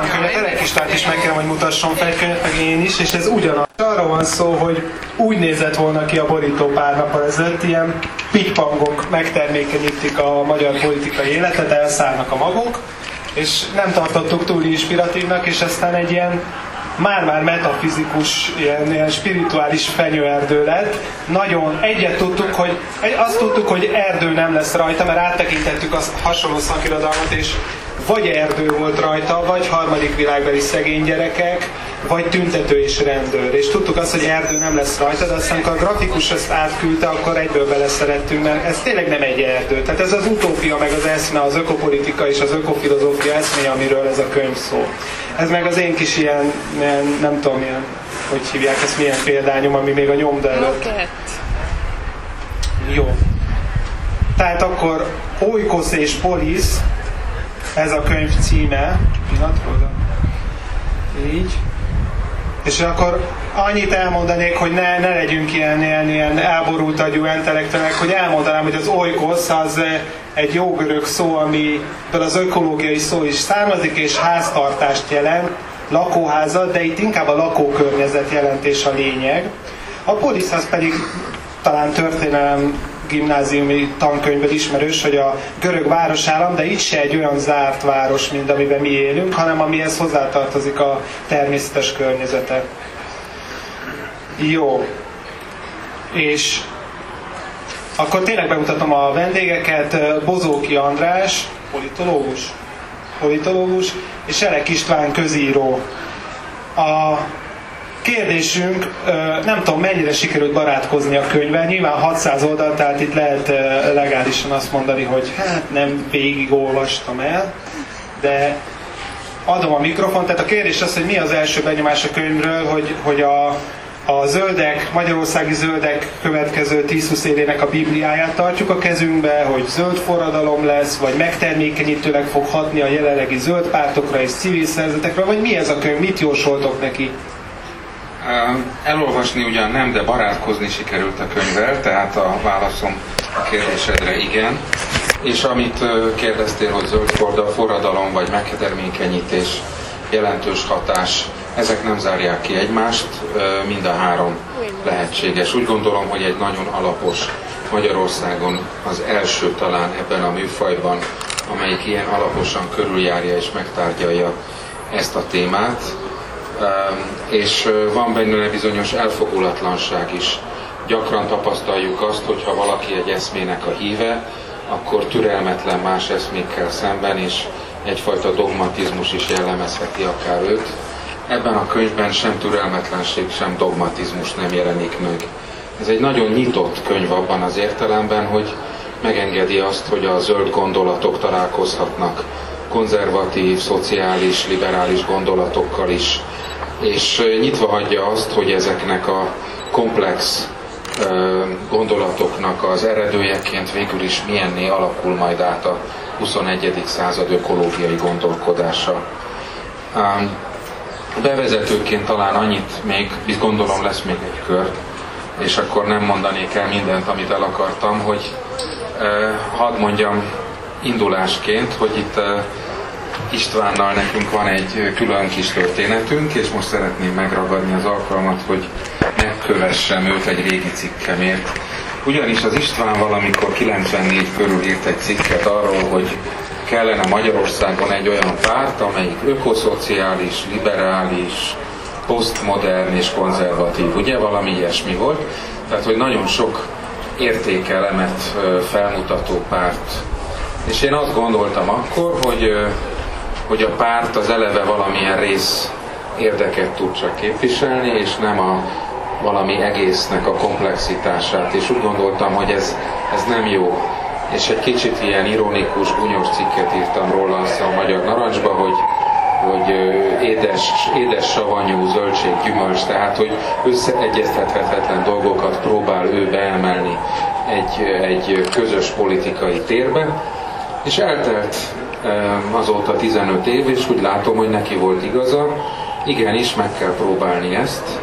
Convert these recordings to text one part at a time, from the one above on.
könyvet, Elek Istvánt is meg kell, hogy mutasson fel könyvet, meg én is, és ez ugyanaz. Arról van szó, hogy úgy nézett volna ki a borító pár nappal ezelőtt, ilyen pikpangok megtermékenyítik a magyar politikai életet, elszállnak a magok, és nem tartottuk túl inspiratívnak, és aztán egy ilyen már-már metafizikus, ilyen, ilyen spirituális fenyőerdő lett. Nagyon egyet tudtuk, hogy azt tudtuk, hogy erdő nem lesz rajta, mert áttekintettük a hasonló szakirodalmat, és vagy erdő volt rajta, vagy harmadik világbeli szegény gyerekek, vagy tüntető és rendőr. És tudtuk azt, hogy erdő nem lesz rajta, de aztán amikor a grafikus ezt átküldte, akkor egyből beleszerettünk, mert ez tényleg nem egy erdő. Tehát ez az utópia, meg az eszme, az ökopolitika és az ökofilozófia eszme, amiről ez a könyv szól. Ez meg az én kis ilyen, ilyen nem tudom, ilyen, hogy hívják ezt, milyen példányom, ami még a nyomda előtt. Jó. Tehát akkor Oikos és Polis, ez a könyv címe. Pillanat, Így. És akkor annyit elmondanék, hogy ne, ne legyünk ilyen, ilyen, ilyen elborult agyú intellektelek, hogy elmondanám, hogy az oikosz az eh, egy jó görög szó, amiből az ökológiai szó is származik, és háztartást jelent, lakóházat, de itt inkább a lakókörnyezet jelentés a lényeg. A polisz az pedig talán történelem gimnáziumi tankönyvből ismerős, hogy a görög városállam, de itt se egy olyan zárt város, mint amiben mi élünk, hanem amihez hozzátartozik a természetes környezete. Jó. És akkor tényleg bemutatom a vendégeket. Bozóki András, politológus, politológus, és Elek István közíró. A kérdésünk, nem tudom mennyire sikerült barátkozni a könyvvel, nyilván 600 oldal, tehát itt lehet legálisan azt mondani, hogy hát nem végig olvastam el, de adom a mikrofont, tehát a kérdés az, hogy mi az első benyomás a könyvről, hogy, hogy a, a zöldek, magyarországi zöldek következő 10-20 évének a Bibliáját tartjuk a kezünkbe, hogy zöld forradalom lesz, vagy megtermékenyítőleg fog hatni a jelenlegi zöld pártokra és civil szervezetekre, vagy mi ez a könyv, mit jósoltok neki? Elolvasni ugyan nem, de barátkozni sikerült a könyvvel, tehát a válaszom a kérdésedre igen. És amit kérdeztél, hogy zöld forradalom vagy megtermékenyítés, jelentős hatás, ezek nem zárják ki egymást, mind a három lehetséges. Úgy gondolom, hogy egy nagyon alapos Magyarországon az első talán ebben a műfajban, amelyik ilyen alaposan körüljárja és megtárgyalja ezt a témát és van benne bizonyos elfogulatlanság is. Gyakran tapasztaljuk azt, hogy ha valaki egy eszmének a híve, akkor türelmetlen más eszmékkel szemben, és egyfajta dogmatizmus is jellemezheti akár őt. Ebben a könyvben sem türelmetlenség, sem dogmatizmus nem jelenik meg. Ez egy nagyon nyitott könyv abban az értelemben, hogy megengedi azt, hogy a zöld gondolatok találkozhatnak konzervatív, szociális, liberális gondolatokkal is, és nyitva hagyja azt, hogy ezeknek a komplex gondolatoknak az eredőjeként végül is milyenné alakul majd át a 21. század ökológiai gondolkodása. Bevezetőként talán annyit még, biz gondolom lesz még egy kör, és akkor nem mondanék el mindent, amit el akartam, hogy hadd mondjam indulásként, hogy itt Istvánnal nekünk van egy külön kis történetünk, és most szeretném megragadni az alkalmat, hogy megkövessem őt egy régi cikkemért. Ugyanis az István valamikor 94 körül írt egy cikket arról, hogy kellene Magyarországon egy olyan párt, amelyik ökoszociális, liberális, posztmodern és konzervatív, ugye valami ilyesmi volt. Tehát, hogy nagyon sok értékelemet felmutató párt. És én azt gondoltam akkor, hogy hogy a párt az eleve valamilyen rész érdeket tud csak képviselni, és nem a valami egésznek a komplexitását. És úgy gondoltam, hogy ez, ez nem jó. És egy kicsit ilyen ironikus, bunyos cikket írtam róla a Magyar Narancsba, hogy, hogy édes, édes savanyú zöldség, gyümölcs, tehát hogy összeegyeztethetetlen dolgokat próbál ő beemelni egy, egy közös politikai térbe. És eltelt azóta 15 év, és úgy látom, hogy neki volt igaza. Igenis, meg kell próbálni ezt.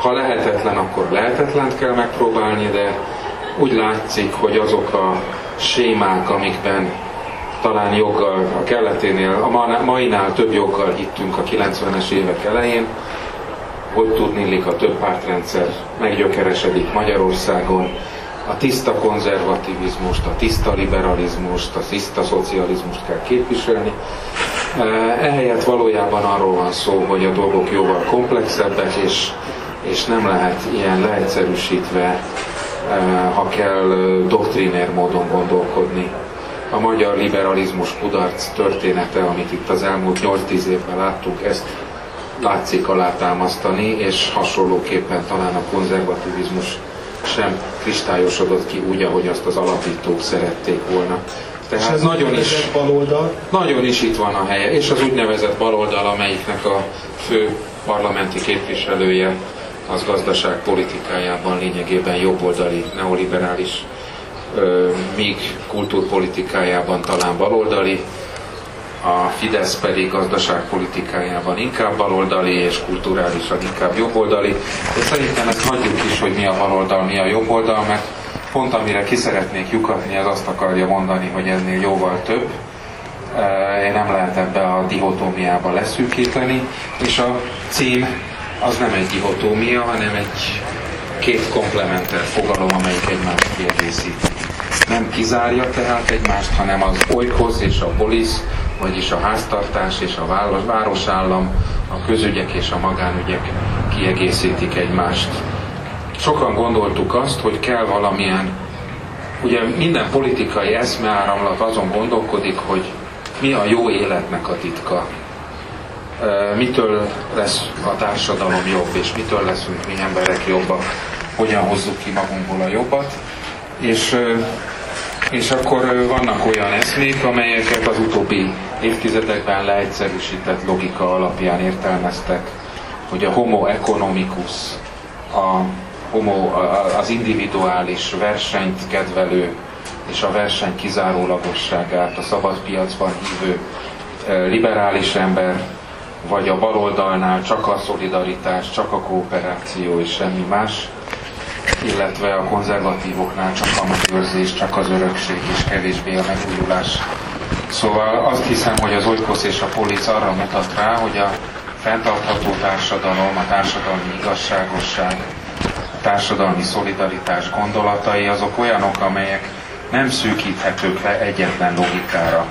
Ha lehetetlen, akkor lehetetlent kell megpróbálni, de úgy látszik, hogy azok a sémák, amikben talán joggal, a kelleténél, a mainál több joggal hittünk a 90-es évek elején, hogy tudnélik a több pártrendszer meggyökeresedik Magyarországon, a tiszta konzervativizmust, a tiszta liberalizmust, a tiszta szocializmust kell képviselni. Ehelyett valójában arról van szó, hogy a dolgok jóval komplexebbek, és, és nem lehet ilyen leegyszerűsítve, ha kell, doktrinér módon gondolkodni. A magyar liberalizmus kudarc története, amit itt az elmúlt 8-10 évben láttuk, ezt látszik alátámasztani, és hasonlóképpen talán a konzervativizmus sem kristályosodott ki úgy, ahogy azt az alapítók szerették volna. Tehát és ez nagyon is, baloldal. nagyon is itt van a helye, és az úgynevezett baloldal, amelyiknek a fő parlamenti képviselője az gazdaság politikájában lényegében jobboldali, neoliberális, míg kultúrpolitikájában talán baloldali, a Fidesz pedig gazdaságpolitikájában inkább baloldali és kulturálisan inkább jobboldali. De szerintem ezt hagyjuk is, hogy mi a baloldal, mi a jobboldal, mert pont amire ki szeretnék lyukatni, az azt akarja mondani, hogy ennél jóval több. Én nem lehet ebbe a dihotómiába leszűkíteni, és a cím az nem egy dihotómia, hanem egy két komplementer fogalom, amelyik egymást kiegészíti. Nem kizárja tehát egymást, hanem az oikos és a polisz vagyis a háztartás és a városállam, a közügyek és a magánügyek kiegészítik egymást. Sokan gondoltuk azt, hogy kell valamilyen, ugye minden politikai eszmeáramlat azon gondolkodik, hogy mi a jó életnek a titka, mitől lesz a társadalom jobb, és mitől leszünk mi emberek jobbak, hogyan hozzuk ki magunkból a jobbat. És és akkor vannak olyan eszmék, amelyeket az utóbbi évtizedekben leegyszerűsített logika alapján értelmeztek, hogy a homo economicus, a homo, az individuális versenyt kedvelő és a verseny kizárólagosságát a szabad piacban hívő liberális ember, vagy a baloldalnál csak a szolidaritás, csak a kooperáció és semmi más, illetve a konzervatívoknál csak a megőrzés, csak az örökség és kevésbé a megújulás. Szóval azt hiszem, hogy az Olykosz és a Polic arra mutat rá, hogy a fenntartható társadalom, a társadalmi igazságosság, a társadalmi szolidaritás gondolatai azok olyanok, amelyek nem szűkíthetők le egyetlen logikára.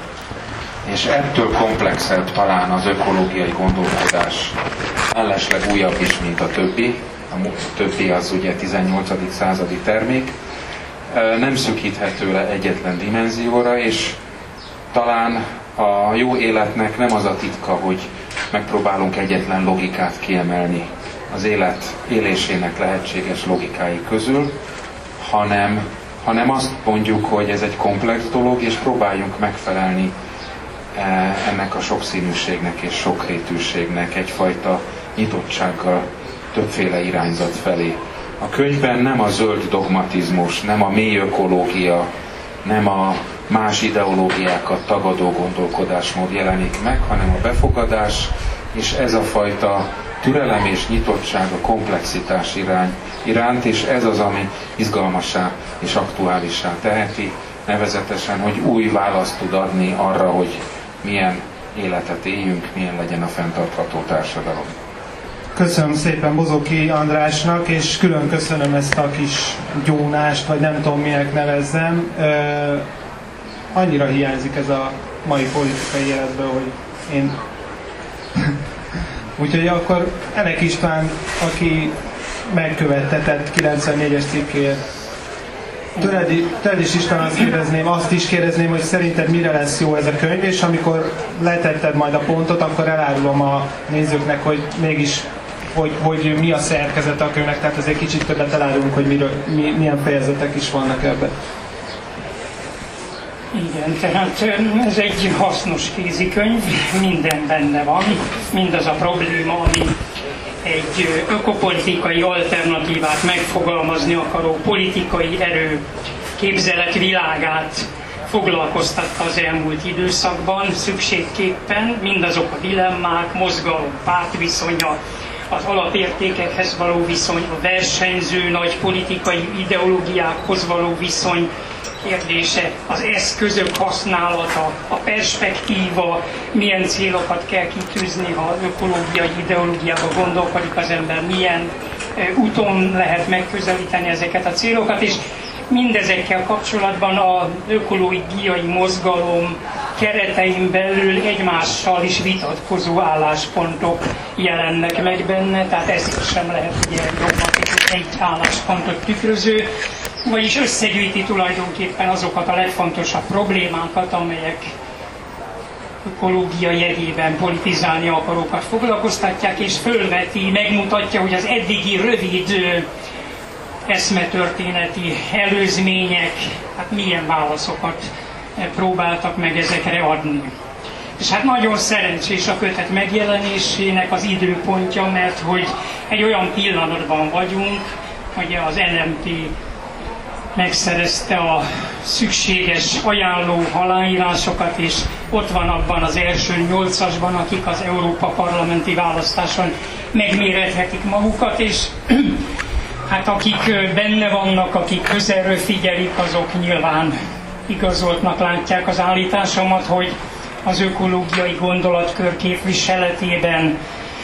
És ettől komplexebb talán az ökológiai gondolkodás, mellesleg újabb is, mint a többi, a többi az ugye 18. századi termék, nem szűkíthető le egyetlen dimenzióra, és talán a jó életnek nem az a titka, hogy megpróbálunk egyetlen logikát kiemelni az élet élésének lehetséges logikái közül, hanem, hanem azt mondjuk, hogy ez egy komplex dolog, és próbáljunk megfelelni ennek a sokszínűségnek és sokrétűségnek egyfajta nyitottsággal többféle irányzat felé. A könyvben nem a zöld dogmatizmus, nem a mély ökológia, nem a más ideológiákat tagadó gondolkodásmód jelenik meg, hanem a befogadás, és ez a fajta türelem és nyitottság a komplexitás irány, iránt, és ez az, ami izgalmasá és aktuálissá teheti, nevezetesen, hogy új választ tud adni arra, hogy milyen életet éljünk, milyen legyen a fenntartható társadalom. Köszönöm szépen Bozoki Andrásnak, és külön köszönöm ezt a kis gyónást, vagy nem tudom minek nevezzem. Annyira hiányzik ez a mai politikai életből, hogy én... Úgyhogy akkor Elek István, aki megkövettetett 94-es cikkért Tőled is István azt kérdezném, azt is kérdezném, hogy szerinted mire lesz jó ez a könyv, és amikor letetted majd a pontot, akkor elárulom a nézőknek, hogy mégis hogy, hogy mi a szerkezete a könyvnek, tehát azért kicsit többet elárulunk, hogy miről, mi, milyen fejezetek is vannak ebben. Igen, tehát ez egy hasznos kézikönyv, minden benne van, mindaz a probléma, ami egy ökopolitikai alternatívát megfogalmazni akaró politikai erő képzeletvilágát foglalkoztatta az elmúlt időszakban szükségképpen mindazok a dilemmák, mozgalom, pártviszonya, az alapértékekhez való viszony, a versenyző nagy politikai ideológiákhoz való viszony, kérdése, az eszközök használata, a perspektíva, milyen célokat kell kitűzni, ha ökológiai ideológiába gondolkodik az ember, milyen úton lehet megközelíteni ezeket a célokat, és mindezekkel kapcsolatban az ökológiai mozgalom keretein belül egymással is vitatkozó álláspontok jelennek meg benne, tehát ez sem lehet ugye dogmatikus egy álláspontot tükröző, vagyis összegyűjti tulajdonképpen azokat a legfontosabb problémákat, amelyek ökológia jegyében politizálni akarókat foglalkoztatják, és fölveti, megmutatja, hogy az eddigi rövid eszmetörténeti előzmények, hát milyen válaszokat próbáltak meg ezekre adni. És hát nagyon szerencsés a kötet megjelenésének az időpontja, mert hogy egy olyan pillanatban vagyunk, hogy az LMP megszerezte a szükséges ajánló aláírásokat, és ott van abban az első nyolcasban, akik az Európa parlamenti választáson megmérethetik magukat, és hát akik benne vannak, akik közelről figyelik, azok nyilván igazoltnak látják az állításomat, hogy az ökológiai gondolatkör képviseletében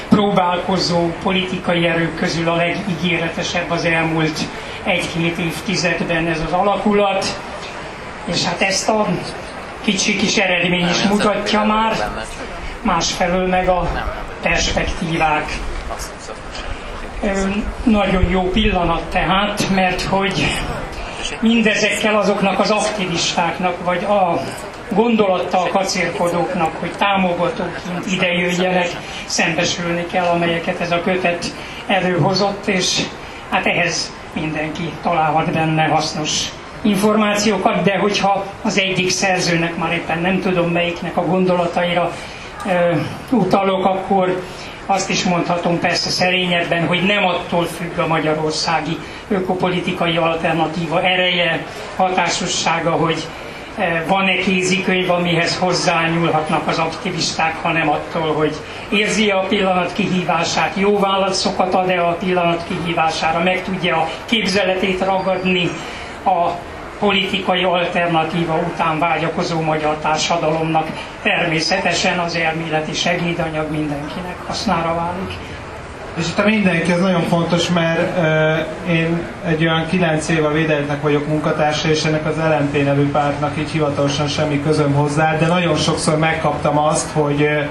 próbálkozó politikai erők közül a legígéretesebb az elmúlt egy-két évtizedben ez az alakulat, és hát ezt a kicsi kis eredmény is mutatja már, másfelől meg a perspektívák. Nagyon jó pillanat tehát, mert hogy mindezekkel azoknak az aktivistáknak, vagy a gondolattal kacérkodóknak, hogy támogatóként ide jöjjenek, szembesülni kell, amelyeket ez a kötet előhozott, és hát ehhez mindenki találhat benne hasznos információkat, de hogyha az egyik szerzőnek már éppen nem tudom melyiknek a gondolataira ö, utalok, akkor azt is mondhatom persze szerényebben, hogy nem attól függ a magyarországi ökopolitikai alternatíva ereje, hatásossága, hogy e, van-e kézikönyv, amihez hozzányúlhatnak az aktivisták, hanem attól, hogy érzi a pillanat kihívását, jó válaszokat ad-e a pillanat kihívására, meg tudja a képzeletét ragadni a politikai alternatíva után vágyakozó magyar társadalomnak. Természetesen az elméleti segédanyag mindenkinek hasznára válik. És itt a mindenki az nagyon fontos, mert uh, én egy olyan kilenc éve védeltnek vagyok munkatársa, és ennek az LMP nevű pártnak így hivatalosan semmi közöm hozzá, de nagyon sokszor megkaptam azt, hogy uh,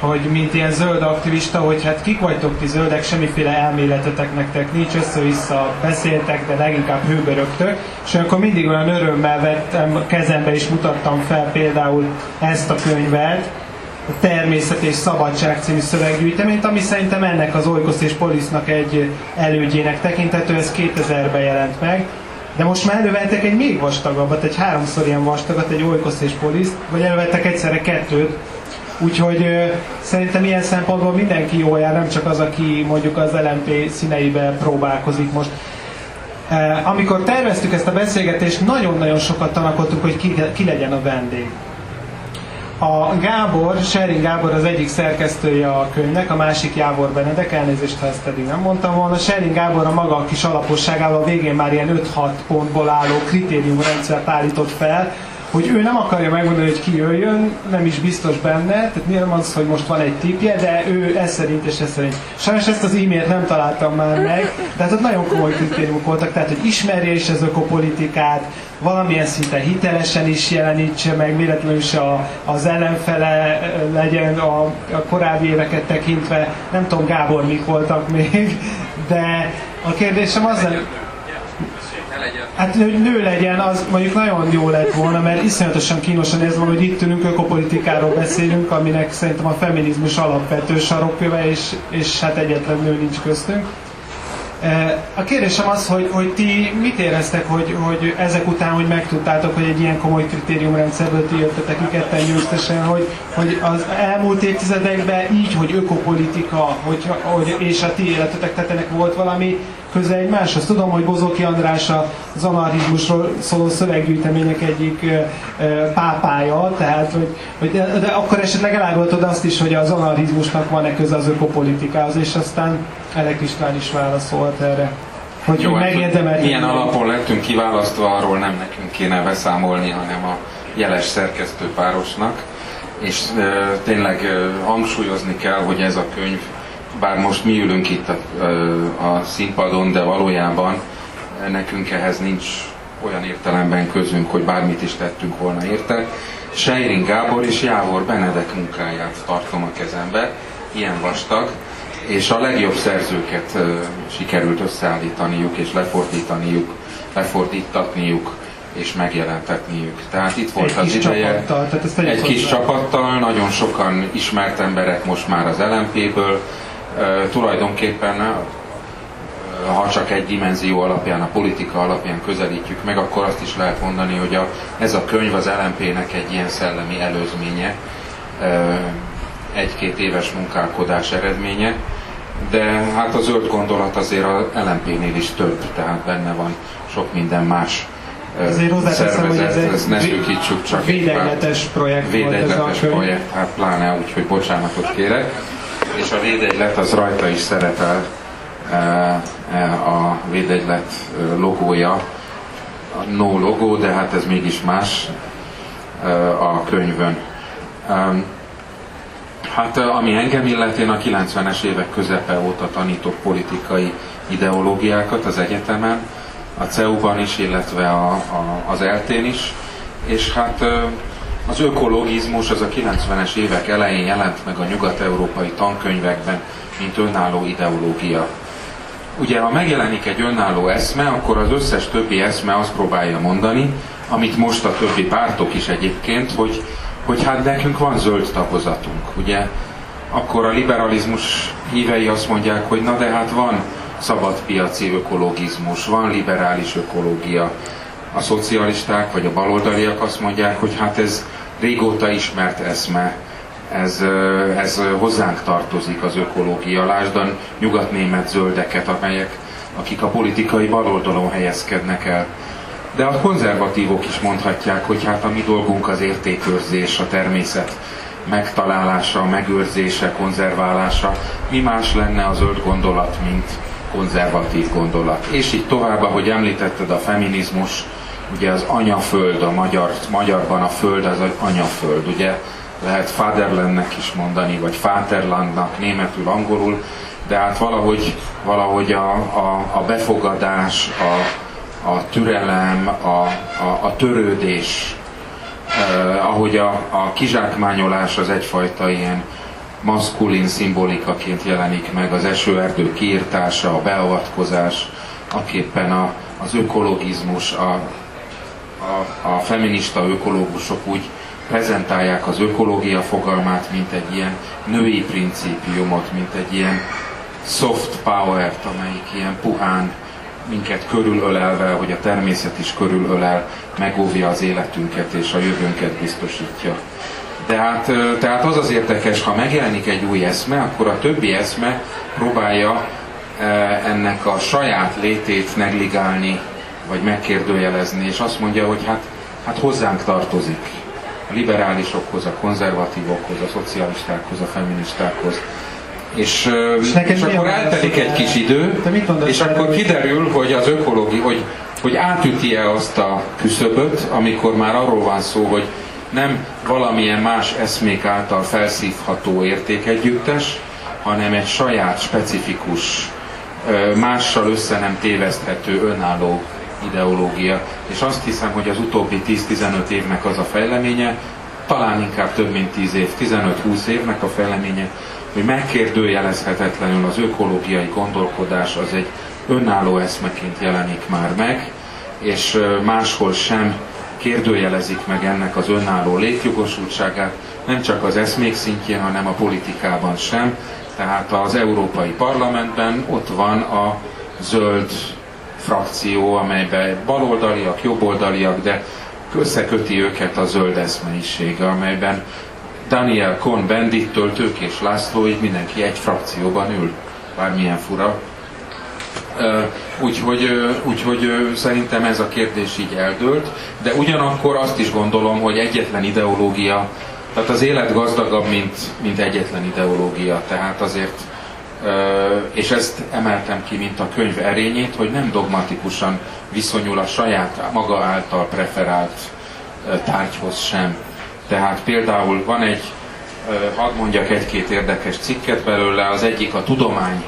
hogy mint ilyen zöld aktivista, hogy hát kik vagytok ti zöldek, semmiféle elméletetek nektek nincs, össze-vissza beszéltek, de leginkább hőbörögtök, és akkor mindig olyan örömmel vettem kezembe és mutattam fel például ezt a könyvet, a Természet és Szabadság című szöveggyűjteményt, ami szerintem ennek az Oikos és Polisznak egy elődjének tekinthető, ez 2000-ben jelent meg. De most már elővettek egy még vastagabbat, egy háromszor ilyen vastagat, egy Oikos és Poliszt, vagy elővettek egyszerre kettőt, Úgyhogy szerintem ilyen szempontból mindenki jól jár, nem csak az, aki mondjuk az LMP színeibe próbálkozik most. Amikor terveztük ezt a beszélgetést, nagyon-nagyon sokat tanakodtunk, hogy ki, ki legyen a vendég. A Gábor, Sherin Gábor az egyik szerkesztője a könyvnek, a másik Jávor Benedek, elnézést, ha ezt eddig nem mondtam volna. Sherin Gábor a maga kis alaposságával a végén már ilyen 5-6 pontból álló kritériumrendszert állított fel, hogy ő nem akarja megmondani, hogy ki jöjjön, nem is biztos benne, tehát nem az, hogy most van egy tipje, de ő ez szerint és ez szerint. Sajnos ezt az e-mailt nem találtam már meg, de hát ott nagyon komoly kritériumok voltak, tehát hogy ismerje is az ökopolitikát, valamilyen szinten hitelesen is jelenítse meg, véletlenül is a, az ellenfele legyen a, a korábbi éveket tekintve. Nem tudom, Gábor, mik voltak még, de a kérdésem az, Hát hogy nő legyen, az mondjuk nagyon jó lett volna, mert iszonyatosan kínosan ez van, hogy itt ülünk, ökopolitikáról beszélünk, aminek szerintem a feminizmus alapvető sarokköve, és, és hát egyetlen nő nincs köztünk. A kérdésem az, hogy, hogy ti mit éreztek, hogy, hogy ezek után, hogy megtudtátok, hogy egy ilyen komoly kritériumrendszerből ti jöttetek ki ketten győztesen, hogy, hogy az elmúlt évtizedekben így, hogy ökopolitika, hogy, hogy, és a ti életetek tetenek volt valami köze egymáshoz. Tudom, hogy Bozóki András az anarchizmusról szóló szöveggyűjtemények egyik pápája, tehát, hogy, hogy de, de akkor esetleg elárultad azt is, hogy az anarchizmusnak van-e köze az ökopolitikához, és aztán Elek István is válaszolt erre. Hogy, Jó, hát, megérdemelt. Milyen alapon lettünk kiválasztva, arról nem nekünk kéne beszámolni, hanem a jeles szerkesztőpárosnak. És e, tényleg e, hangsúlyozni kell, hogy ez a könyv, bár most mi ülünk itt a, a színpadon, de valójában nekünk ehhez nincs olyan értelemben közünk, hogy bármit is tettünk volna érte. Seirin Gábor és Jávor Benedek munkáját tartom a kezembe, ilyen vastag, és a legjobb szerzőket sikerült összeállítaniuk és lefordítaniuk, lefordítatniuk és megjelentetniük. Tehát itt volt egy az ideje, csapattal, tehát ezt egy kis csapattal, nagyon sokan ismert emberek most már az LMP-ből, tulajdonképpen ha csak egy dimenzió alapján, a politika alapján közelítjük meg, akkor azt is lehet mondani, hogy a, ez a könyv az LMP-nek egy ilyen szellemi előzménye, egy-két éves munkálkodás eredménye, de hát a zöld gondolat azért a LMP-nél is több, tehát benne van sok minden más Azért szervezet, hogy ez ezt ne szűkítsük csak védegyletes projekt volt ez a projekt, hát pláne úgy, hogy bocsánatot kérek. És a védegylet az rajta is szerepel a védegylet logója, a no logó, de hát ez mégis más a könyvön. Hát ami engem illet, én a 90-es évek közepe óta tanítok politikai ideológiákat az egyetemen, a CEU-ban is, illetve a, a, az eltén is, és hát az ökologizmus az a 90-es évek elején jelent meg a nyugat-európai tankönyvekben, mint önálló ideológia. Ugye, ha megjelenik egy önálló eszme, akkor az összes többi eszme azt próbálja mondani, amit most a többi pártok is egyébként, hogy hogy hát nekünk van zöld tagozatunk, ugye? Akkor a liberalizmus hívei azt mondják, hogy na de hát van szabadpiaci ökologizmus, van liberális ökológia. A szocialisták vagy a baloldaliak azt mondják, hogy hát ez régóta ismert eszme, ez, ez hozzánk tartozik az ökológia. Lásdan nyugatnémet zöldeket, amelyek, akik a politikai baloldalon helyezkednek el de a konzervatívok is mondhatják, hogy hát a mi dolgunk az értékőrzés, a természet megtalálása, megőrzése, konzerválása. Mi más lenne a zöld gondolat, mint konzervatív gondolat. És így tovább, ahogy említetted, a feminizmus, ugye az anyaföld, a magyar, magyarban a föld az anyaföld, ugye? Lehet Fatherlandnek is mondani, vagy Vaterlandnak, németül, angolul, de hát valahogy, valahogy a, a, a befogadás, a, a türelem, a, a, a törődés, eh, ahogy a, a kizsákmányolás az egyfajta ilyen maszkulin szimbolikaként jelenik meg, az esőerdő kiirtása, a beavatkozás, aképpen a, az ökologizmus, a, a, a feminista ökológusok úgy prezentálják az ökológia fogalmát, mint egy ilyen női principiumot, mint egy ilyen soft power-t, amelyik ilyen puhán minket körülölelve, hogy a természet is körülölel, megóvja az életünket és a jövőnket biztosítja. De hát, tehát az az érdekes, ha megjelenik egy új eszme, akkor a többi eszme próbálja ennek a saját létét negligálni, vagy megkérdőjelezni, és azt mondja, hogy hát, hát hozzánk tartozik. A liberálisokhoz, a konzervatívokhoz, a szocialistákhoz, a feministákhoz. És, és, és akkor eltelik egy kis idő, és akkor kiderül, hogy az ökológi, hogy, hogy átüti-e azt a küszöböt, amikor már arról van szó, hogy nem valamilyen más eszmék által felszívható értékegyüttes, hanem egy saját, specifikus, mással össze nem téveszthető önálló ideológia. És azt hiszem, hogy az utóbbi 10-15 évnek az a fejleménye, talán inkább több mint 10 év, 15-20 évnek a fejleménye, hogy megkérdőjelezhetetlenül az ökológiai gondolkodás az egy önálló eszmeként jelenik már meg, és máshol sem kérdőjelezik meg ennek az önálló létjogosultságát, nem csak az eszmék szintjén, hanem a politikában sem. Tehát az Európai Parlamentben ott van a zöld frakció, amelyben baloldaliak, jobboldaliak, de összeköti őket a zöld eszmeisége, amelyben Daniel Cohn-Bendittől Tőkés Lászlóig mindenki egy frakcióban ül, bármilyen fura. Úgyhogy, úgyhogy szerintem ez a kérdés így eldőlt, de ugyanakkor azt is gondolom, hogy egyetlen ideológia, tehát az élet gazdagabb, mint, mint egyetlen ideológia, tehát azért és ezt emeltem ki, mint a könyv erényét, hogy nem dogmatikusan viszonyul a saját maga által preferált tárgyhoz sem. Tehát például van egy, hadd mondjak egy-két érdekes cikket belőle, az egyik a tudomány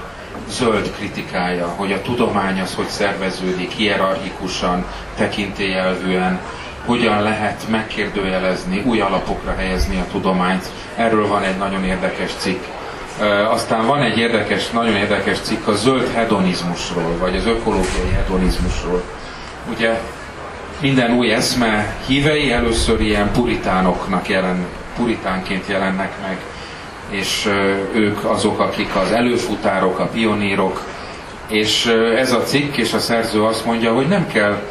zöld kritikája, hogy a tudomány az hogy szerveződik hierarchikusan, tekintélyelvűen, hogyan lehet megkérdőjelezni, új alapokra helyezni a tudományt. Erről van egy nagyon érdekes cikk. Aztán van egy érdekes, nagyon érdekes cikk a zöld hedonizmusról, vagy az ökológiai hedonizmusról. Ugye minden új eszme hívei először ilyen puritánoknak jelen, puritánként jelennek meg, és ők azok, akik az előfutárok, a pionírok, és ez a cikk és a szerző azt mondja, hogy nem kell,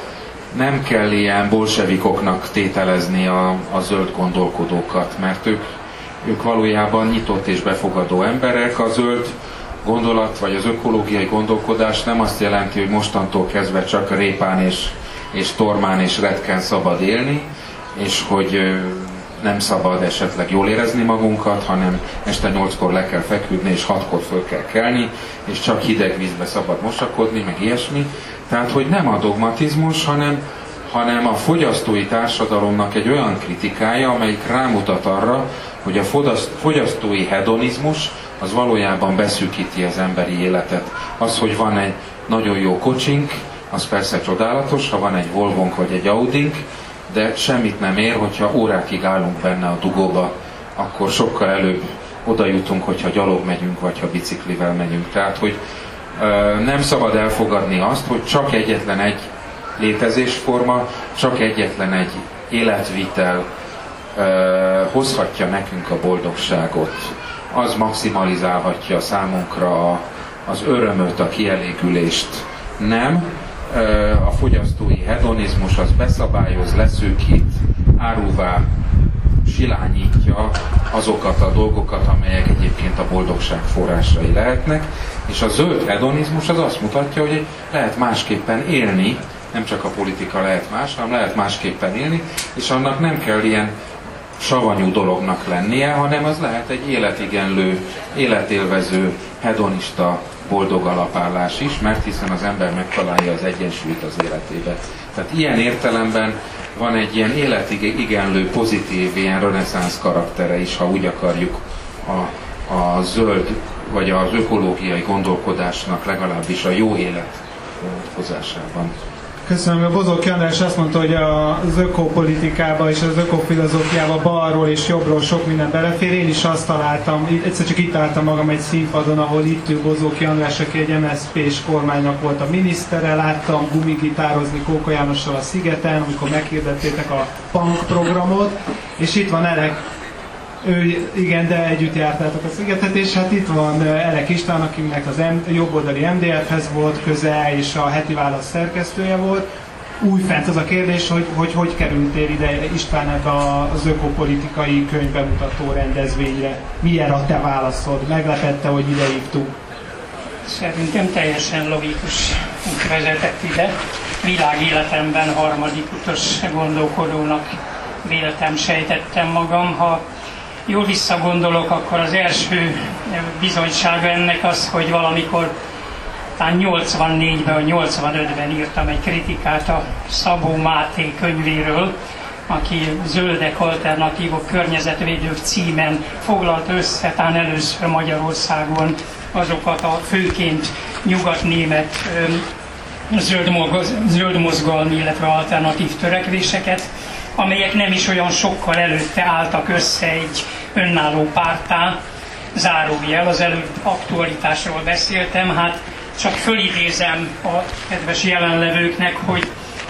nem kell ilyen bolsevikoknak tételezni a, a zöld gondolkodókat, mert ők, ők valójában nyitott és befogadó emberek. A zöld gondolat, vagy az ökológiai gondolkodás nem azt jelenti, hogy mostantól kezdve csak répán és, és tormán és retken szabad élni, és hogy nem szabad esetleg jól érezni magunkat, hanem este nyolckor le kell feküdni, és hatkor föl kell kelni, és csak hideg vízbe szabad mosakodni, meg ilyesmi. Tehát, hogy nem a dogmatizmus, hanem, hanem a fogyasztói társadalomnak egy olyan kritikája, amelyik rámutat arra, hogy a fogyasztói hedonizmus az valójában beszűkíti az emberi életet. Az, hogy van egy nagyon jó kocsink, az persze csodálatos, ha van egy Volvonk vagy egy Audink, de semmit nem ér, hogyha órákig állunk benne a dugóba, akkor sokkal előbb oda jutunk, hogyha gyalog megyünk, vagy ha biciklivel megyünk. Tehát, hogy ö, nem szabad elfogadni azt, hogy csak egyetlen egy létezésforma, csak egyetlen egy életvitel hozhatja nekünk a boldogságot. Az maximalizálhatja számunkra az örömöt, a kielégülést. Nem, a fogyasztói hedonizmus az beszabályoz, leszűkít, áruvá silányítja azokat a dolgokat, amelyek egyébként a boldogság forrásai lehetnek, és a zöld hedonizmus az azt mutatja, hogy lehet másképpen élni, nem csak a politika lehet más, hanem lehet másképpen élni, és annak nem kell ilyen savanyú dolognak lennie, hanem az lehet egy életigenlő, életélvező, hedonista boldog alapállás is, mert hiszen az ember megtalálja az egyensúlyt az életébe. Tehát ilyen értelemben van egy ilyen életigenlő, pozitív, ilyen reneszánsz karaktere is, ha úgy akarjuk, a, a zöld vagy az ökológiai gondolkodásnak legalábbis a jó élet vonatkozásában. Köszönöm. A Bozok András azt mondta, hogy az ökopolitikába és az ökofilozófiába balról és jobbról sok minden belefér. Én is azt találtam, egyszer csak itt találtam magam egy színpadon, ahol itt ül Bozóki András, aki egy MSZP-s kormánynak volt a minisztere. Láttam gumigitározni Kóka Jánossal a szigeten, amikor meghirdettétek a punk programot, és itt van Elek ő, igen, de együtt jártátok a szigetet, és hát itt van Elek István, akinek az M- jobboldali MDF-hez volt köze, és a heti válasz szerkesztője volt. Újfent az a kérdés, hogy hogy, hogy kerültél ide Istvánnak az ökopolitikai könyvbemutató rendezvényre. Milyen a te válaszod? Meglepette, hogy ide hívtuk? Szerintem teljesen logikus vezetett ide. Világéletemben harmadik utas gondolkodónak véltem, sejtettem magam. Ha jól visszagondolok, akkor az első bizonysága ennek az, hogy valamikor talán 84-ben vagy 85-ben írtam egy kritikát a Szabó Máté könyvéről, aki Zöldek Alternatívok Környezetvédők címen foglalt össze, talán először Magyarországon azokat a főként nyugatnémet zöld, zöld mozgalmi, illetve alternatív törekvéseket, amelyek nem is olyan sokkal előtte álltak össze egy önálló pártá. Zárójel, az előbb aktualitásról beszéltem, hát csak fölidézem a kedves jelenlevőknek, hogy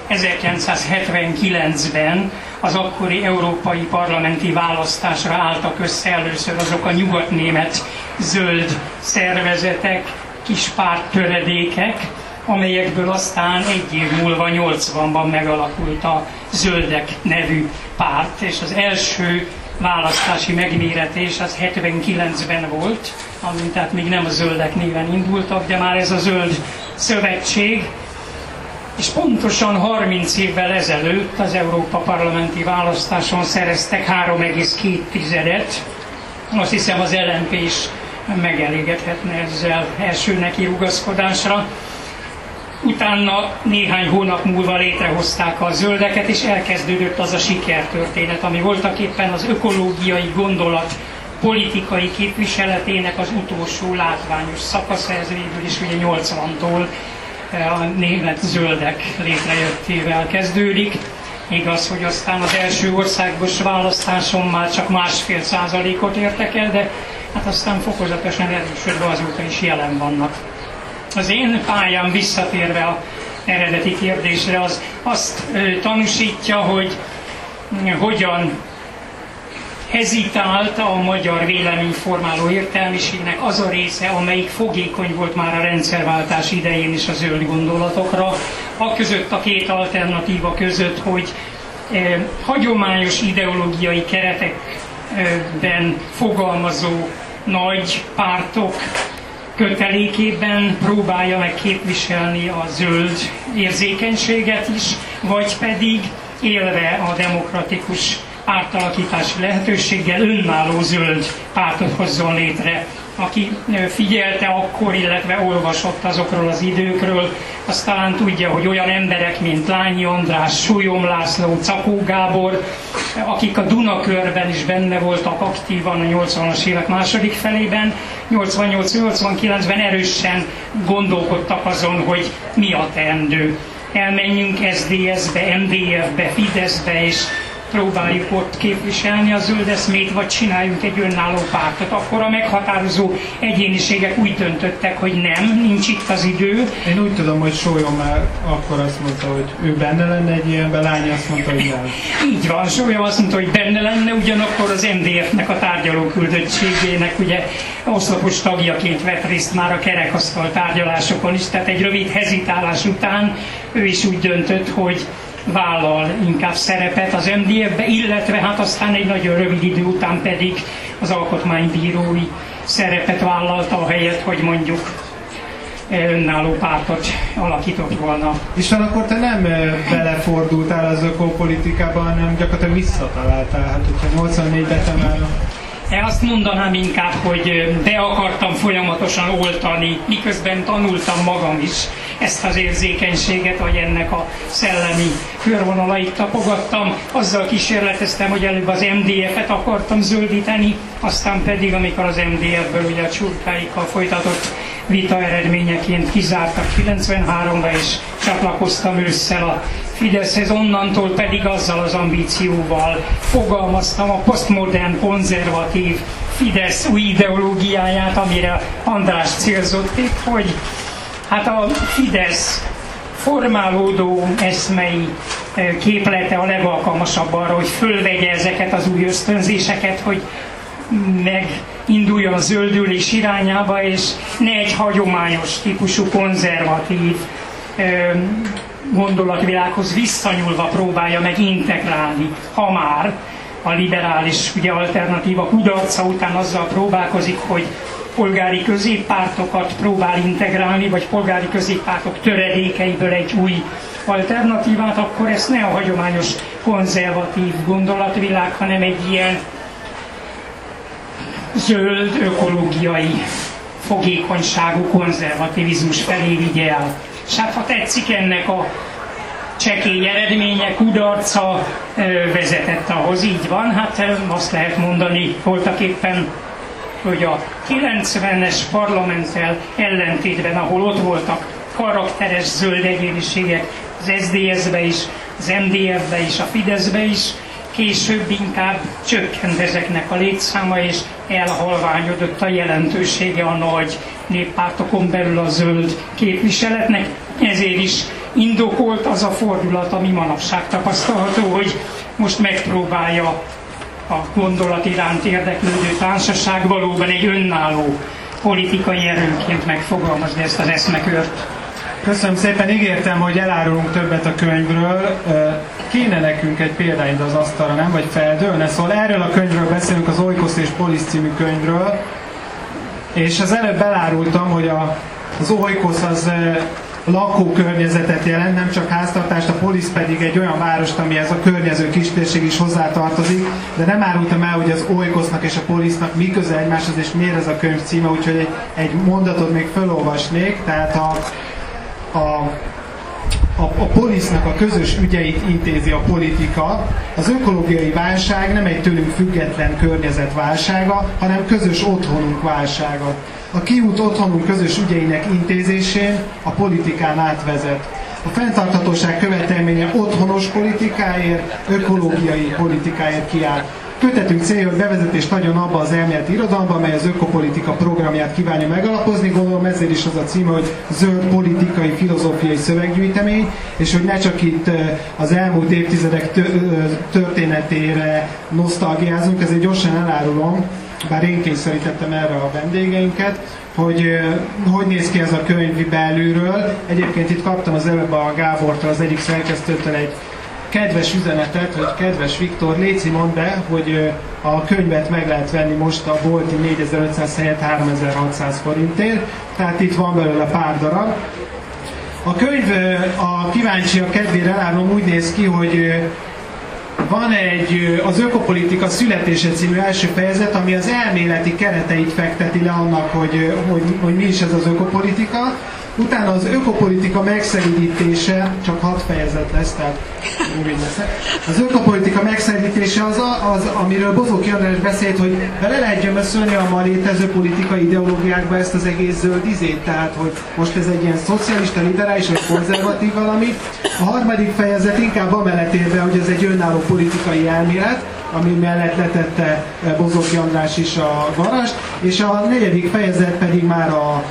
1979-ben az akkori európai parlamenti választásra álltak össze először azok a nyugatnémet zöld szervezetek, kis párttöredékek, amelyekből aztán egy év múlva 80-ban megalakult a Zöldek nevű párt, és az első választási megméretés az 79-ben volt, amint tehát még nem a zöldek néven indultak, de már ez a zöld szövetség, és pontosan 30 évvel ezelőtt az Európa parlamenti választáson szereztek 3,2-et, azt hiszem az LNP is megelégedhetne ezzel első neki rugaszkodásra. Utána néhány hónap múlva létrehozták a zöldeket, és elkezdődött az a sikertörténet, ami voltak éppen az ökológiai gondolat politikai képviseletének az utolsó látványos szakasz, ez végül is ugye 80-tól a német zöldek létrejöttével kezdődik. Igaz, hogy aztán az első országos választáson már csak másfél százalékot értek el, de hát aztán fokozatosan erősödve azóta is jelen vannak. Az én pályám visszatérve a eredeti kérdésre, az azt tanúsítja, hogy hogyan hezitált a magyar véleményformáló értelmiségnek az a része, amelyik fogékony volt már a rendszerváltás idején is a zöld gondolatokra, a között a két alternatíva között, hogy eh, hagyományos ideológiai keretekben fogalmazó nagy pártok kötelékében próbálja meg képviselni a zöld érzékenységet is, vagy pedig élve a demokratikus átalakítási lehetőséggel önálló zöld pártot hozzon létre. Aki figyelte akkor, illetve olvasott azokról az időkről, az talán tudja, hogy olyan emberek, mint Lányi András, Súlyom László, Cakó Gábor, akik a Dunakörben is benne voltak aktívan a 80-as évek második felében, 88-89-ben erősen gondolkodtak azon, hogy mi a teendő. Elmenjünk SZDSZ-be, MDF-be, Fideszbe, és próbáljuk ott képviselni a zöld eszmét, vagy csináljunk egy önálló pártot. Akkor a meghatározó egyéniségek úgy döntöttek, hogy nem, nincs itt az idő. Én úgy tudom, hogy Sólyom már akkor azt mondta, hogy ő benne lenne egy ilyenben, Lányi azt mondta, hogy nem. Így van, Sólyom azt mondta, hogy benne lenne, ugyanakkor az MDF-nek a tárgyaló küldöttségének ugye oszlopos tagjaként vett részt már a kerekasztal tárgyalásokon is, tehát egy rövid hezitálás után ő is úgy döntött, hogy vállal inkább szerepet az MDF-be, illetve hát aztán egy nagyon rövid idő után pedig az alkotmánybírói szerepet vállalta a helyet, hogy mondjuk önálló pártot alakított volna. Viszont akkor te nem belefordultál az ökopolitikában, hanem gyakorlatilag visszataláltál. Hát, hogyha 84-ben te már én azt mondanám inkább, hogy be akartam folyamatosan oltani, miközben tanultam magam is ezt az érzékenységet, vagy ennek a szellemi körvonalait tapogattam. Azzal kísérleteztem, hogy előbb az MDF-et akartam zöldíteni, aztán pedig, amikor az MDF-ből ugye a csurkáikkal folytatott vita eredményeként kizártak 93-ra, és csatlakoztam ősszel a Fideszhez, onnantól pedig azzal az ambícióval fogalmaztam a posztmodern, konzervatív Fidesz új ideológiáját, amire András célzott itt, hogy hát a Fidesz formálódó eszmei eh, képlete a legalkalmasabb arra, hogy fölvegye ezeket az új ösztönzéseket, hogy meginduljon zöldülés irányába, és ne egy hagyományos típusú konzervatív eh, gondolatvilághoz visszanyúlva próbálja meg integrálni, ha már a liberális ugye, alternatíva kudarca után azzal próbálkozik, hogy polgári középpártokat próbál integrálni, vagy polgári középpártok töredékeiből egy új alternatívát, akkor ezt ne a hagyományos konzervatív gondolatvilág, hanem egy ilyen zöld, ökológiai fogékonyságú konzervativizmus felé vigye el. És hát ha tetszik ennek a csekély eredménye, kudarca vezetett ahhoz, így van, hát azt lehet mondani voltak éppen hogy a 90-es parlamenttel ellentétben, ahol ott voltak karakteres zöld egyéniségek, az SDS-be is, az MDF-be is, a Fideszbe is, később inkább csökkent ezeknek a létszáma, és elhalványodott a jelentősége a nagy néppártokon belül a zöld képviseletnek. Ezért is indokolt az a fordulat, ami manapság tapasztalható, hogy most megpróbálja a gondolat iránt érdeklődő társaság valóban egy önálló politikai erőként megfogalmazni ezt az eszmekört. Köszönöm szépen, ígértem, hogy elárulunk többet a könyvről. Kéne nekünk egy példányt az asztalra, nem? Vagy feldőlne? Szóval erről a könyvről beszélünk, az Oikos és Polis című könyvről. És az előbb elárultam, hogy a, az Oikos az lakókörnyezetet jelent, nem csak háztartást, a polisz pedig egy olyan várost, amihez a környező kistérség is hozzátartozik, de nem árultam el, hogy az Olykosznak és a polisznak mi köze egymáshoz, és miért ez a könyv címe, úgyhogy egy, egy mondatot még felolvasnék, tehát a, a a, a polisznak a közös ügyeit intézi a politika. Az ökológiai válság nem egy tőlünk független környezet válsága, hanem közös otthonunk válsága. A kiút otthonunk közös ügyeinek intézésén a politikán átvezet. A fenntarthatóság követelménye otthonos politikáért, ökológiai politikáért kiáll. Kötetünk célja, hogy bevezetést adjon abba az elméleti irodalomba, amely az ökopolitika programját kívánja megalapozni. Gondolom ezért is az a címe, hogy zöld politikai filozófiai szöveggyűjtemény, és hogy ne csak itt az elmúlt évtizedek történetére nosztalgiázunk, ezért gyorsan elárulom, bár én kényszerítettem erre a vendégeinket, hogy hogy néz ki ez a könyv belülről. Egyébként itt kaptam az előbb a Gábortól, az egyik szerkesztőtől egy kedves üzenetet, hogy kedves Viktor, Léci mond be, hogy a könyvet meg lehet venni most a bolti 4500 helyett 3600 forintért, tehát itt van belőle pár darab. A könyv a kíváncsiak kedvére elárulom úgy néz ki, hogy van egy az Ökopolitika születése című első fejezet, ami az elméleti kereteit fekteti le annak, hogy, hogy, hogy mi is ez az ökopolitika. Utána az ökopolitika megszeridítése, csak hat fejezet lesz, tehát Az ökopolitika megszeridítése az, az, amiről Bozóki András beszélt, hogy bele lehet gyömöszölni a ma létező politikai ideológiákba ezt az egész zöld izét, tehát hogy most ez egy ilyen szocialista, liberális vagy konzervatív valami. A harmadik fejezet inkább amellett érve, hogy ez egy önálló politikai elmélet, ami mellett letette Bozóki András is a garast, és a negyedik fejezet pedig már a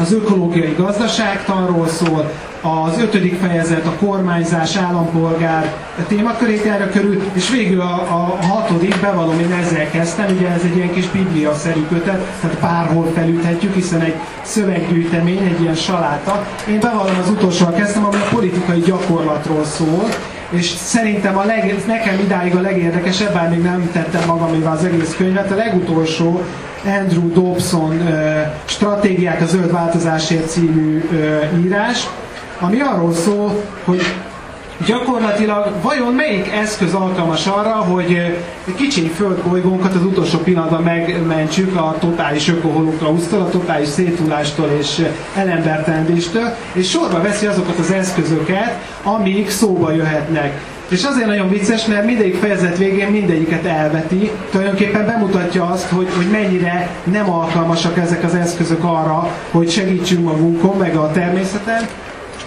az ökológiai gazdaságtanról szól, az ötödik fejezet a kormányzás, állampolgár témakörét erre körül, és végül a, a hatodik, bevallom, én ezzel kezdtem, ugye ez egy ilyen kis biblia-szerű kötet, tehát bárhol felüthetjük, hiszen egy szöveggyűjtemény, egy ilyen saláta. Én bevallom az utolsóval kezdtem, ami a politikai gyakorlatról szól, és szerintem a leg, nekem idáig a legérdekesebb, bár még nem tettem magamével az egész könyvet, a legutolsó Andrew Dobson Stratégiák a zöld változásért című írás, ami arról szól, hogy gyakorlatilag vajon melyik eszköz alkalmas arra, hogy kicsi földbolygónkat az utolsó pillanatban megmentsük a totális ökoholokausztól, a totális szétullástól és elembertelendéstől, és sorba veszi azokat az eszközöket, amik szóba jöhetnek. És azért nagyon vicces, mert mindegyik fejezet végén mindegyiket elveti, tulajdonképpen bemutatja azt, hogy, hogy mennyire nem alkalmasak ezek az eszközök arra, hogy segítsünk magunkon, meg a természeten,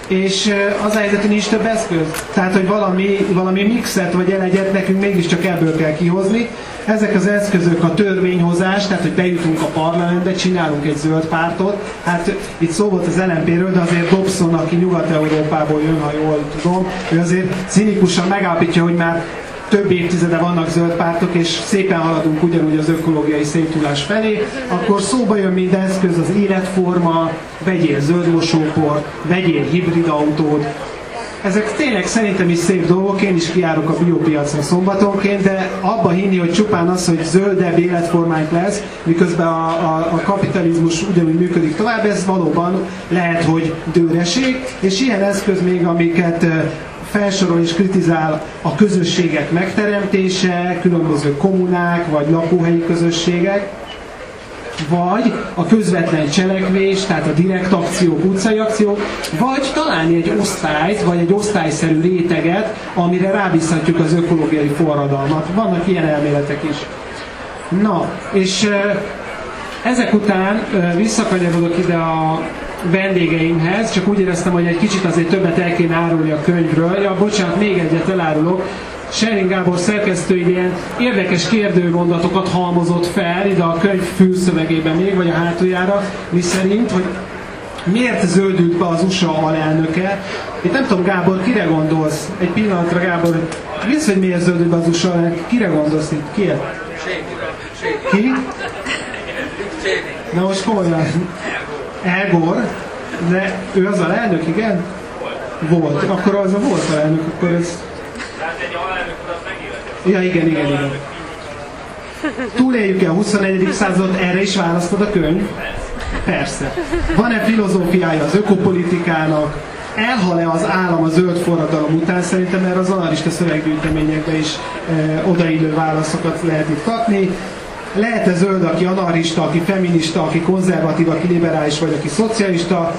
és az a helyzet, hogy nincs több eszköz. Tehát, hogy valami, valami mixet vagy elegyet nekünk mégiscsak ebből kell kihozni. Ezek az eszközök a törvényhozás, tehát, hogy bejutunk a parlamentbe, csinálunk egy zöld pártot. Hát itt szó volt az LMP-ről, de azért Dobson, aki Nyugat-Európából jön, ha jól tudom, ő azért cinikusan megállapítja, hogy már több évtizede vannak zöld pártok, és szépen haladunk ugyanúgy az ökológiai szétulás felé, akkor szóba jön mind eszköz az életforma, vegyél zöld mosóport, vegyél hibrid autót, ezek tényleg szerintem is szép dolgok, én is kiárok a biopiacra szombatonként, de abba hinni, hogy csupán az, hogy zöldebb életformánk lesz, miközben a, a, a kapitalizmus ugyanúgy működik tovább, ez valóban lehet, hogy dőreség, és ilyen eszköz még, amiket felsorol és kritizál a közösségek megteremtése, különböző kommunák vagy lakóhelyi közösségek, vagy a közvetlen cselekvés, tehát a direkt akciók, utcai akciók, vagy találni egy osztályt, vagy egy osztályszerű réteget, amire rábízhatjuk az ökológiai forradalmat. Vannak ilyen elméletek is. Na, és ezek után visszakanyarodok ide a vendégeimhez, csak úgy éreztem, hogy egy kicsit azért többet el kéne árulni a könyvről. Ja, bocsánat, még egyet elárulok. Sherin Gábor szerkesztő ilyen érdekes kérdőmondatokat halmozott fel ide a könyv fülszövegében még, vagy a hátuljára, mi szerint, hogy miért zöldült be az USA alelnöke. Itt nem tudom, Gábor, kire gondolsz? Egy pillanatra, Gábor, mi az, hogy miért zöldült be az USA alelnöke? Kire gondolsz itt? Ki? Ki? Na most komolyan. Elgor, de ő az a elnök, igen? Volt. Akkor az a volt a elnök, akkor ez... Ja, igen, igen, igen. Túléljük-e a 21. századot, erre is választod a könyv? Persze. Van-e filozófiája az ökopolitikának? Elhal-e az állam a zöld forradalom után? Szerintem erre az analista szöveggyűjteményekben is e, odaillő válaszokat lehet itt kapni. Lehet-e zöld, aki anarista, aki feminista, aki konzervatív, aki liberális, vagy aki szocialista?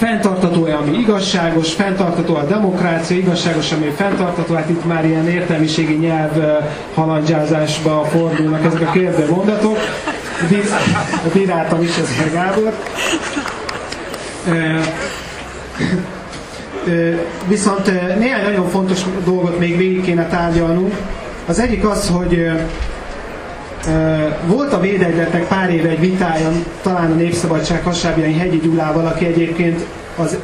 Fenntartató ami igazságos, fenntartató a demokrácia, igazságos, ami fenntartató, hát itt már ilyen értelmiségi nyelv halandzsázásba fordulnak ezek a kérdő mondatok. Bíráltam is ezért Gábor. Viszont néhány nagyon fontos dolgot még végig kéne tárgyalnunk. Az egyik az, hogy volt a védegyletnek pár éve egy vitája, talán a Népszabadság Hasábjai Hegyi Gyulával, aki egyébként az,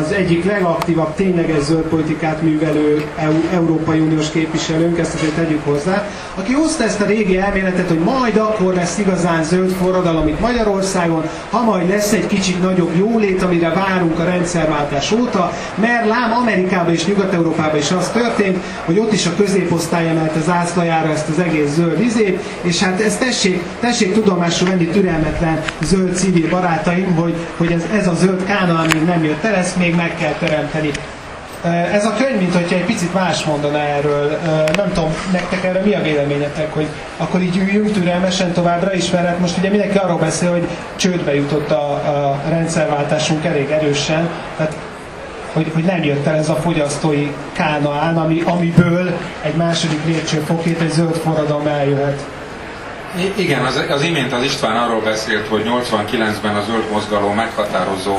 az egyik legaktívabb tényleges zöld politikát művelő EU, Európai Uniós képviselőnk, ezt azért tegyük hozzá, aki hozta ezt a régi elméletet, hogy majd akkor lesz igazán zöld forradalom itt Magyarországon, ha majd lesz egy kicsit nagyobb jólét, amire várunk a rendszerváltás óta, mert lám Amerikában és Nyugat-Európában is az történt, hogy ott is a középosztály emelte zászlajára ezt az egész zöld izét, és hát ezt tessék, tessék tudomásul venni türelmetlen zöld civil barátaim, hogy, hogy ez, ez a zöld kána, ami nem jött el, ezt még meg kell teremteni. Ez a könyv, mint hogyha egy picit más mondana erről. Nem tudom, nektek erre mi a véleményetek, hogy akkor így üljünk türelmesen továbbra is, mert hát most ugye mindenki arról beszél, hogy csődbe jutott a, a rendszerváltásunk elég erősen, tehát hogy, hogy nem jött el ez a fogyasztói kánaán, ami, amiből egy második lépcsőfokét, egy zöld forradalom eljöhet. I- igen, az, az imént az István arról beszélt, hogy 89-ben a zöld mozgalom meghatározó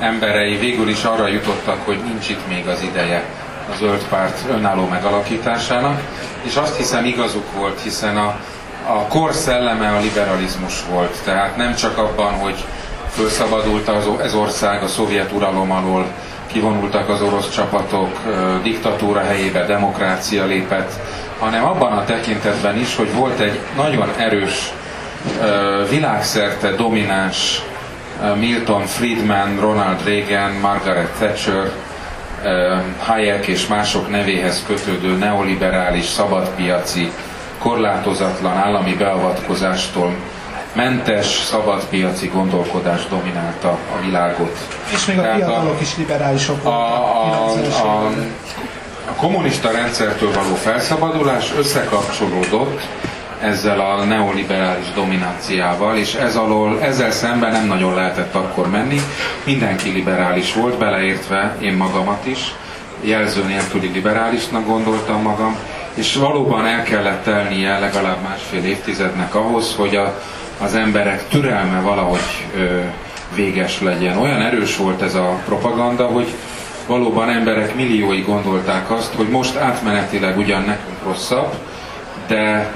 emberei végül is arra jutottak, hogy nincs itt még az ideje a zöld párt önálló megalakításának, és azt hiszem igazuk volt, hiszen a, a kor szelleme a liberalizmus volt, tehát nem csak abban, hogy felszabadult az, ez ország a szovjet uralom alól, kivonultak az orosz csapatok, diktatúra helyébe demokrácia lépett, hanem abban a tekintetben is, hogy volt egy nagyon erős, világszerte domináns Milton Friedman, Ronald Reagan, Margaret Thatcher, Hayek és mások nevéhez kötődő neoliberális, szabadpiaci, korlátozatlan állami beavatkozástól mentes, szabadpiaci gondolkodás dominálta a világot. És még a Tehát fiatalok a, is liberálisok voltak. A, a, a, a kommunista rendszertől való felszabadulás összekapcsolódott ezzel a neoliberális dominanciával, és ez alól, ezzel szemben nem nagyon lehetett akkor menni. Mindenki liberális volt, beleértve én magamat is, jelző nélküli liberálisnak gondoltam magam, és valóban el kellett telnie legalább másfél évtizednek ahhoz, hogy a, az emberek türelme valahogy ö, véges legyen. Olyan erős volt ez a propaganda, hogy valóban emberek milliói gondolták azt, hogy most átmenetileg ugyan nekünk rosszabb, de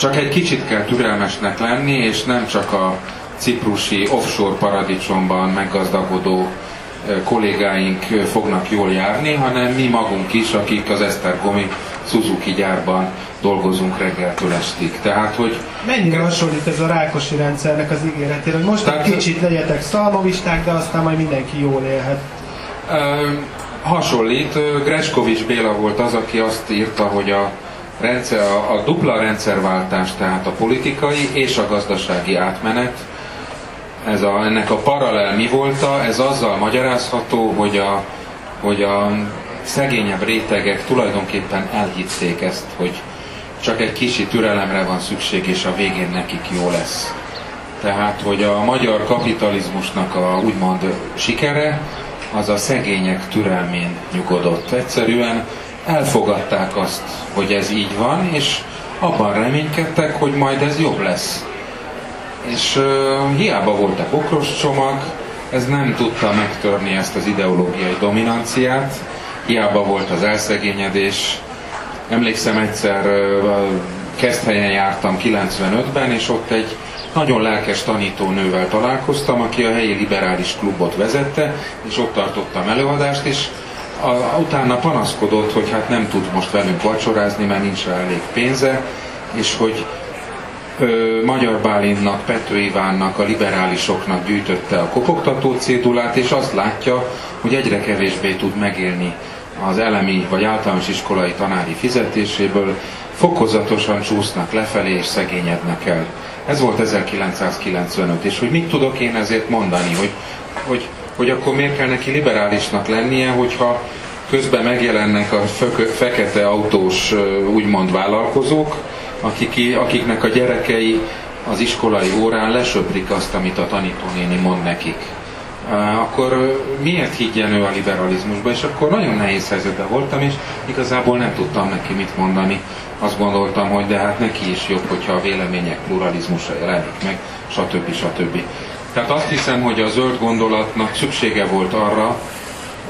csak egy kicsit kell türelmesnek lenni, és nem csak a ciprusi offshore paradicsomban meggazdagodó kollégáink fognak jól járni, hanem mi magunk is, akik az Esztergomi Suzuki gyárban dolgozunk reggeltől estig. Tehát, hogy... Mennyire hasonlít ez a rákosi rendszernek az ígéretére, hogy most Tehát, egy kicsit legyetek szalmovisták, de aztán majd mindenki jól élhet. hasonlít. Greskovics Béla volt az, aki azt írta, hogy a rendszer, a, a dupla rendszerváltás, tehát a politikai és a gazdasági átmenet, ez a, ennek a paralel mi volta, ez azzal magyarázható, hogy a, hogy a szegényebb rétegek tulajdonképpen elhitték ezt, hogy csak egy kicsi türelemre van szükség, és a végén nekik jó lesz. Tehát, hogy a magyar kapitalizmusnak a úgymond sikere, az a szegények türelmén nyugodott. Egyszerűen elfogadták azt, hogy ez így van, és abban reménykedtek, hogy majd ez jobb lesz. És uh, hiába volt a bokros csomag, ez nem tudta megtörni ezt az ideológiai dominanciát, hiába volt az elszegényedés. Emlékszem egyszer, uh, Keszthelyen jártam 95-ben, és ott egy nagyon lelkes tanítónővel találkoztam, aki a helyi liberális klubot vezette, és ott tartottam előadást, és a, utána panaszkodott, hogy hát nem tud most velünk vacsorázni, mert nincs rá elég pénze, és hogy ö, Magyar Bálintnak, Pető Ivánnak, a liberálisoknak gyűjtötte a kopogtató cédulát, és azt látja, hogy egyre kevésbé tud megélni az elemi vagy általános iskolai tanári fizetéséből, fokozatosan csúsznak lefelé és szegényednek el. Ez volt 1995, és hogy mit tudok én ezért mondani, hogy, hogy, hogy akkor miért kell neki liberálisnak lennie, hogyha közben megjelennek a fekete autós úgymond vállalkozók, akik, akiknek a gyerekei az iskolai órán lesöprik azt, amit a tanítónéni mond nekik. Akkor miért higgyen ő a liberalizmusba? És akkor nagyon nehéz helyzetben voltam, és igazából nem tudtam neki mit mondani. Azt gondoltam, hogy de hát neki is jobb, hogyha a vélemények pluralizmusa jelenik meg, stb. stb. Tehát azt hiszem, hogy a zöld gondolatnak szüksége volt arra,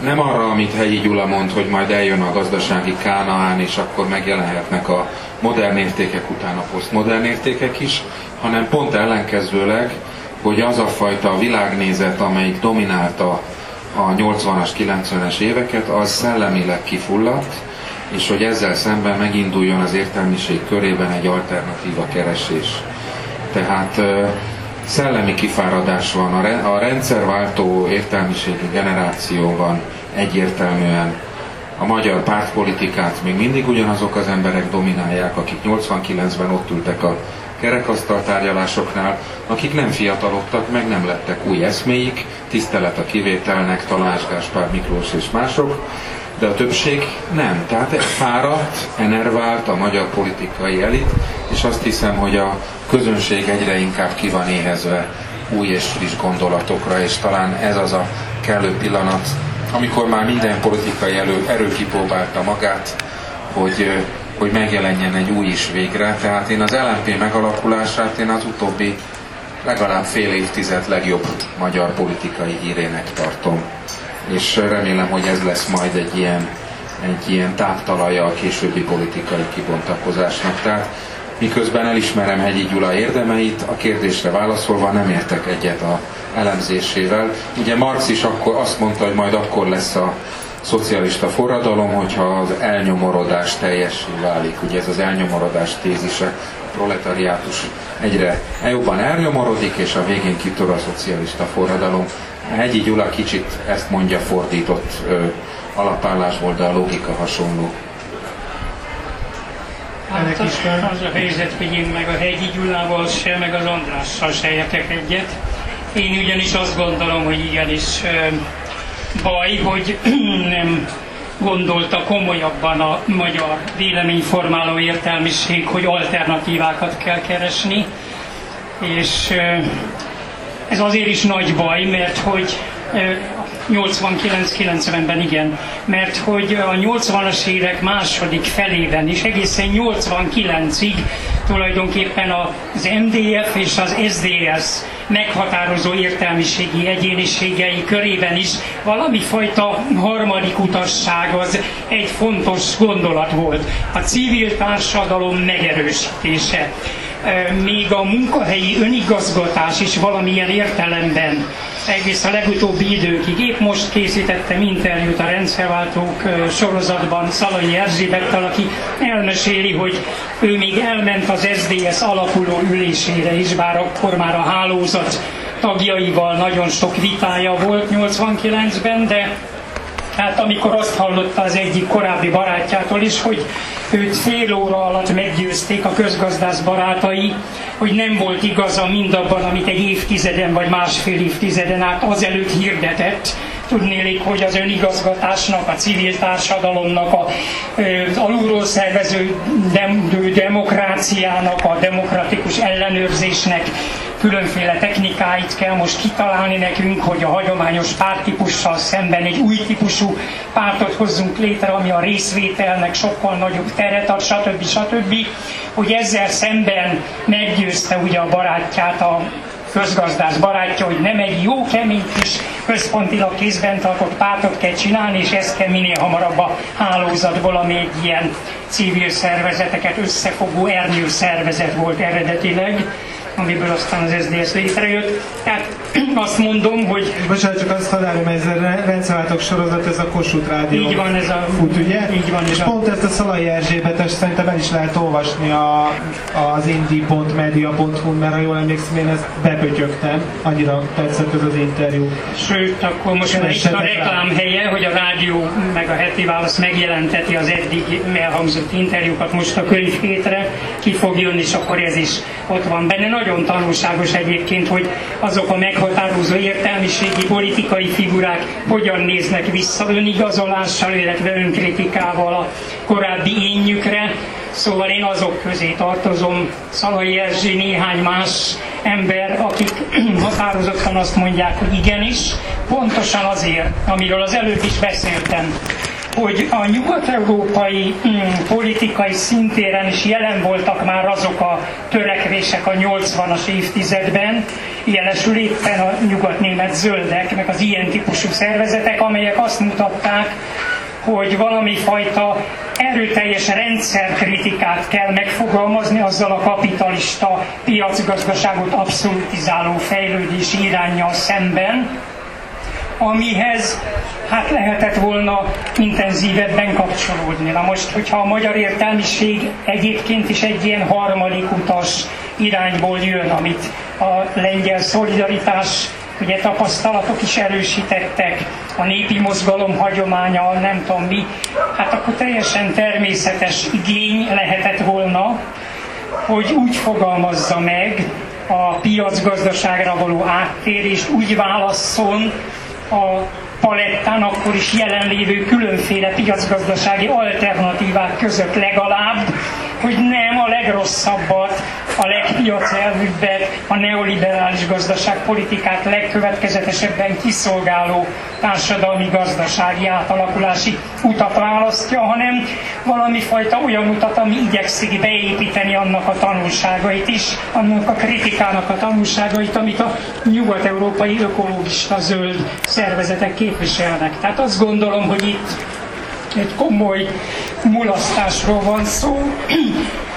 nem arra, amit Hegyi Gyula mond, hogy majd eljön a gazdasági kánaán, és akkor megjelenhetnek a modern értékek után a posztmodern értékek is, hanem pont ellenkezőleg, hogy az a fajta világnézet, amelyik dominálta a 80-as, 90-es éveket, az szellemileg kifulladt, és hogy ezzel szemben meginduljon az értelmiség körében egy alternatíva keresés. Tehát szellemi kifáradás van, a rendszerváltó értelmiségi generációban egyértelműen a magyar pártpolitikát még mindig ugyanazok az emberek dominálják, akik 89-ben ott ültek a kerekasztal tárgyalásoknál, akik nem fiatalodtak, meg nem lettek új eszméik, tisztelet a kivételnek, Talás Gáspár Miklós és mások, de a többség nem. Tehát fáradt, enervált a magyar politikai elit, és azt hiszem, hogy a közönség egyre inkább ki van éhezve új és friss gondolatokra, és talán ez az a kellő pillanat, amikor már minden politikai elő, erő kipróbálta magát, hogy, hogy megjelenjen egy új is végre. Tehát én az LNP megalakulását én az utóbbi legalább fél évtized legjobb magyar politikai hírének tartom. És remélem, hogy ez lesz majd egy ilyen, egy ilyen táptalaja a későbbi politikai kibontakozásnak. Tehát miközben elismerem Hegyi Gyula érdemeit, a kérdésre válaszolva nem értek egyet a elemzésével. Ugye Marx is akkor azt mondta, hogy majd akkor lesz a szocialista forradalom, hogyha az elnyomorodás teljessé válik. Ugye ez az elnyomorodás tézise, a proletariátus egyre jobban elnyomorodik, és a végén kitör a szocialista forradalom. Hegyi Gyula kicsit ezt mondja fordított ö, alapállásból, de a logika hasonló. Hát az, az a helyzet, hogy én meg a Hegyi Gyulával se, meg az Andrással se értek egyet. Én ugyanis azt gondolom, hogy igenis baj, hogy nem gondolta komolyabban a magyar véleményformáló értelmiség, hogy alternatívákat kell keresni, és ez azért is nagy baj, mert hogy 89-90-ben igen, mert hogy a 80-as évek második felében is egészen 89-ig tulajdonképpen az MDF és az SDS meghatározó értelmiségi egyéniségei körében is valami fajta harmadik utasság az egy fontos gondolat volt. A civil társadalom megerősítése még a munkahelyi önigazgatás is valamilyen értelemben egész a legutóbbi időkig. Épp most készítettem interjút a rendszerváltók sorozatban Szalai Erzsébettel, aki elmeséli, hogy ő még elment az SDS alakuló ülésére is, bár akkor már a hálózat tagjaival nagyon sok vitája volt 89-ben, de Hát amikor azt hallotta az egyik korábbi barátjától is, hogy őt fél óra alatt meggyőzték a közgazdász barátai, hogy nem volt igaza mindabban, amit egy évtizeden vagy másfél évtizeden át azelőtt hirdetett, tudnélik, hogy az önigazgatásnak, a civil társadalomnak, a, alulról szervező dem, demokráciának, a demokratikus ellenőrzésnek különféle technikáit kell most kitalálni nekünk, hogy a hagyományos pártípussal szemben egy új típusú pártot hozzunk létre, ami a részvételnek sokkal nagyobb teret ad, stb. stb. Hogy ezzel szemben meggyőzte ugye a barátját a közgazdász barátja, hogy nem egy jó, kemény kis központilag kézben tartott pártot kell csinálni, és ezt kell minél hamarabb a hálózatból, ami egy ilyen civil szervezeteket összefogó ernyő szervezet volt eredetileg, amiből aztán az SZDSZ létrejött. Tehát azt mondom, hogy... Bocsánat, csak azt találom, ez a rendszerváltók sorozat, ez a Kossuth Rádió Így van, ez a... fut, ugye? Így van, És ez a... pont ezt a Szalai Erzsébet, ezt szerintem el is lehet olvasni a, az indie.media.hu, mert ha jól emlékszem, én ezt bepötyögtem, annyira tetszett ez az interjú. Sőt, akkor most már itt a reklám helye, hogy a rádió meg a heti válasz megjelenteti az eddig elhangzott interjúkat most a könyvhétre, ki fog jönni, és akkor ez is ott van benne. Nagyon tanulságos egyébként, hogy azok a meghatározó értelmiségi politikai figurák hogyan néznek vissza önigazolással, illetve önkritikával a korábbi énjükre. Szóval én azok közé tartozom, Szalai Erzsi, néhány más ember, akik határozottan azt mondják, hogy igenis, pontosan azért, amiről az előbb is beszéltem, hogy a nyugat-európai mm, politikai szintéren is jelen voltak már azok a törekvések a 80-as évtizedben, jelesül éppen a nyugat-német zöldek, meg az ilyen típusú szervezetek, amelyek azt mutatták, hogy valami fajta erőteljes rendszerkritikát kell megfogalmazni azzal a kapitalista piacgazdaságot abszolutizáló fejlődési irányjal szemben, amihez hát lehetett volna intenzívebben kapcsolódni. Na most, hogyha a magyar értelmiség egyébként is egy ilyen harmadik utas irányból jön, amit a lengyel szolidaritás ugye tapasztalatok is erősítettek, a népi mozgalom hagyománya, nem tudom mi, hát akkor teljesen természetes igény lehetett volna, hogy úgy fogalmazza meg a piacgazdaságra való áttérést, úgy válasszon a palettán akkor is jelenlévő különféle piacgazdasági alternatívák között legalább, hogy nem a legrosszabbat, a legpiacelvűbbet, a neoliberális gazdaságpolitikát legkövetkezetesebben kiszolgáló társadalmi gazdasági átalakulási utat választja, hanem valami fajta olyan utat, ami igyekszik beépíteni annak a tanulságait is, annak a kritikának a tanulságait, amit a nyugat-európai ökológista zöld szervezetek képviselnek. Tehát azt gondolom, hogy itt egy komoly mulasztásról van szó,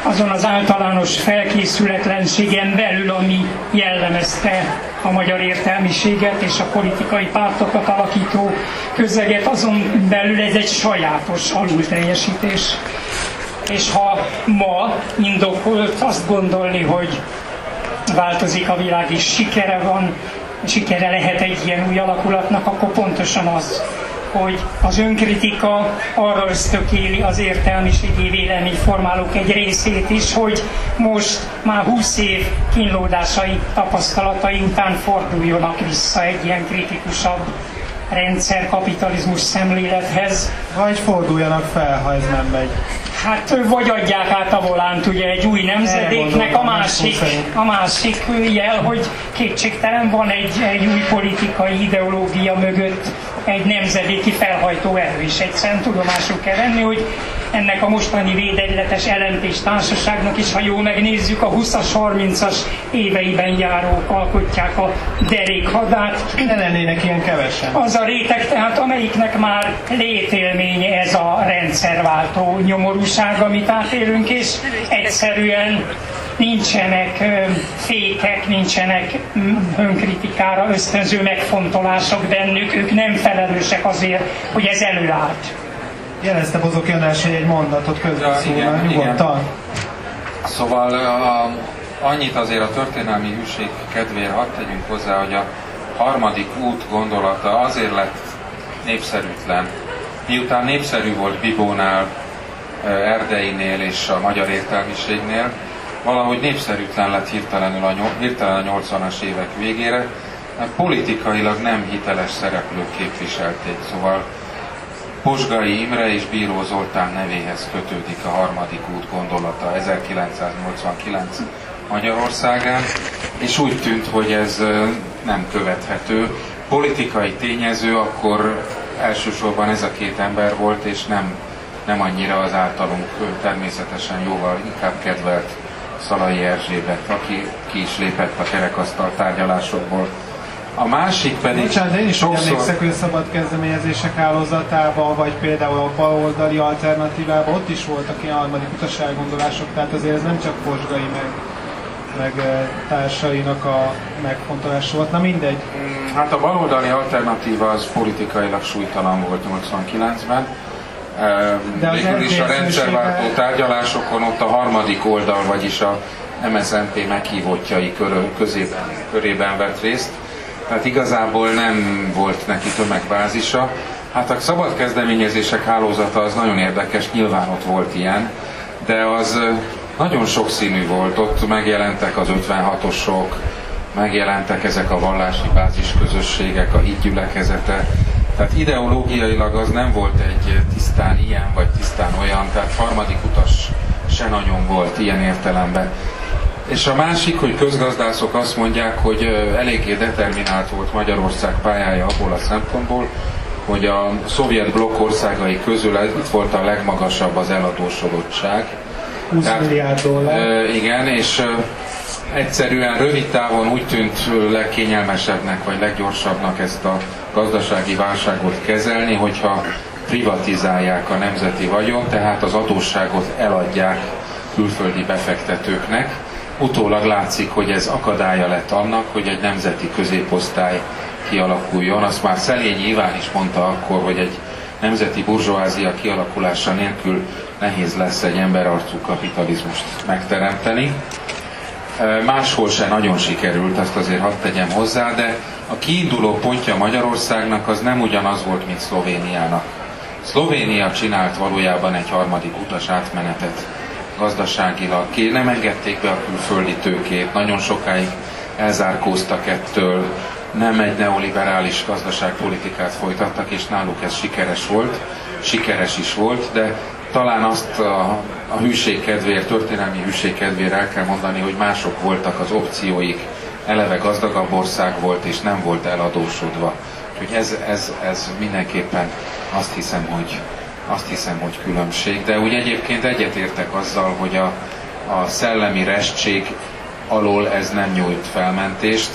azon az általános felkészületlenségen belül, ami jellemezte a magyar értelmiséget és a politikai pártokat alakító közeget, azon belül ez egy sajátos alulteljesítés. És ha ma indokolt azt gondolni, hogy változik a világ és sikere van, sikere lehet egy ilyen új alakulatnak, akkor pontosan az, hogy az önkritika arra ösztökéli az értelmiségi véleményformálók egy részét is, hogy most már 20 év kínlódásai tapasztalatai után forduljonak vissza egy ilyen kritikusabb rendszer kapitalizmus szemlélethez. Vagy forduljanak fel, ha ez nem megy. Hát vagy adják át a volánt ugye egy új nemzedéknek, a másik, a másik jel, hogy kétségtelen van egy, egy új politikai ideológia mögött egy nemzedéki felhajtó erő is. Egyszerűen tudomásul kell venni, hogy ennek a mostani védegyletes LNP társaságnak is, ha jól megnézzük, a 20-as, 30-as éveiben járók alkotják a derékhadát. Ne lennének ilyen kevesen. Az a réteg, tehát amelyiknek már létélménye ez a rendszerváltó nyomorúság, amit átélünk, és egyszerűen nincsenek fékek, nincsenek önkritikára ösztönző megfontolások bennük, ők nem felelősek azért, hogy ez előállt. Jelezte Bozok Janás, hogy egy mondatot közben szólna, nyugodtan. Szóval a, annyit azért a történelmi hűség kedvére hadd tegyünk hozzá, hogy a harmadik út gondolata azért lett népszerűtlen, miután népszerű volt Bibónál, Erdeinél és a magyar értelmiségnél, valahogy népszerűtlen lett hirtelenül a, hirtelen a 80-as évek végére, mert politikailag nem hiteles szereplők képviselték. Szóval Posgai Imre és Bíró Zoltán nevéhez kötődik a harmadik út gondolata 1989 Magyarországán, és úgy tűnt, hogy ez nem követhető. Politikai tényező akkor elsősorban ez a két ember volt, és nem, nem annyira az általunk természetesen jóval inkább kedvelt Szalai Erzsébet, aki ki is lépett a kerekasztal tárgyalásokból. A másik pedig... Bocsánat, én is sokszor... emlékszek, hogy a szabad kezdeményezések hálózatában, vagy például a baloldali alternatívában, ott is voltak ilyen harmadik utasságondolások, tehát azért ez nem csak Posgai meg meg társainak a megfontolása volt. Na mindegy. Hát a baloldali alternatíva az politikailag súlytalan volt 89-ben. De Végül is a rendszerváltó tárgyalásokon ott a harmadik oldal, vagyis a MSZNP meghívottjai közében, körében vett részt. Tehát igazából nem volt neki tömegbázisa. Hát a szabad kezdeményezések hálózata az nagyon érdekes, nyilván ott volt ilyen, de az nagyon sokszínű volt. Ott megjelentek az 56-osok, megjelentek ezek a vallási bázisközösségek, a hídgyülekezete. Tehát ideológiailag az nem volt egy tisztán ilyen vagy tisztán olyan, tehát harmadik utas se nagyon volt ilyen értelemben. És a másik, hogy közgazdászok azt mondják, hogy eléggé determinált volt Magyarország pályája abból a szempontból, hogy a szovjet blokk országai közül itt volt a legmagasabb az eladósodottság. 20 Tehát, milliárd dollár. Igen, és egyszerűen rövid távon úgy tűnt legkényelmesebbnek vagy leggyorsabbnak ezt a gazdasági válságot kezelni, hogyha privatizálják a nemzeti vagyon, tehát az adósságot eladják külföldi befektetőknek. Utólag látszik, hogy ez akadálya lett annak, hogy egy nemzeti középosztály kialakuljon. Azt már Szelényi Iván is mondta akkor, hogy egy nemzeti burzsóázia kialakulása nélkül nehéz lesz egy emberarcú kapitalizmust megteremteni. Máshol se nagyon sikerült, azt azért hadd tegyem hozzá, de a kiinduló pontja Magyarországnak az nem ugyanaz volt, mint Szlovéniának. Szlovénia csinált valójában egy harmadik utas átmenetet gazdaságilag. Nem engedték be a külföldi tőkét, nagyon sokáig elzárkóztak ettől, nem egy neoliberális gazdaságpolitikát folytattak, és náluk ez sikeres volt, sikeres is volt, de talán azt a, a hűség kedvéért, történelmi hűség kedvéért el kell mondani, hogy mások voltak az opcióik, eleve gazdagabb ország volt, és nem volt eladósodva. Úgyhogy ez, ez, ez mindenképpen azt hiszem, hogy, azt hiszem, hogy különbség. De úgy egyébként egyetértek azzal, hogy a, a szellemi restség alól ez nem nyújt felmentést.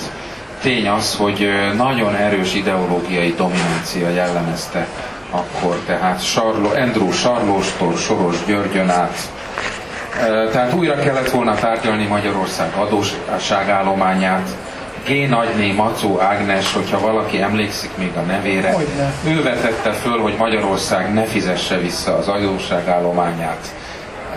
Tény az, hogy nagyon erős ideológiai dominancia jellemezte akkor, tehát Sarlo, Andrew Sarlóstól Soros Györgyön át. Tehát újra kellett volna tárgyalni Magyarország adósságállományát, G. Nagyné Macó Ágnes, hogyha valaki emlékszik még a nevére, Hogyne. ő vetette föl, hogy Magyarország ne fizesse vissza az adósságállományát.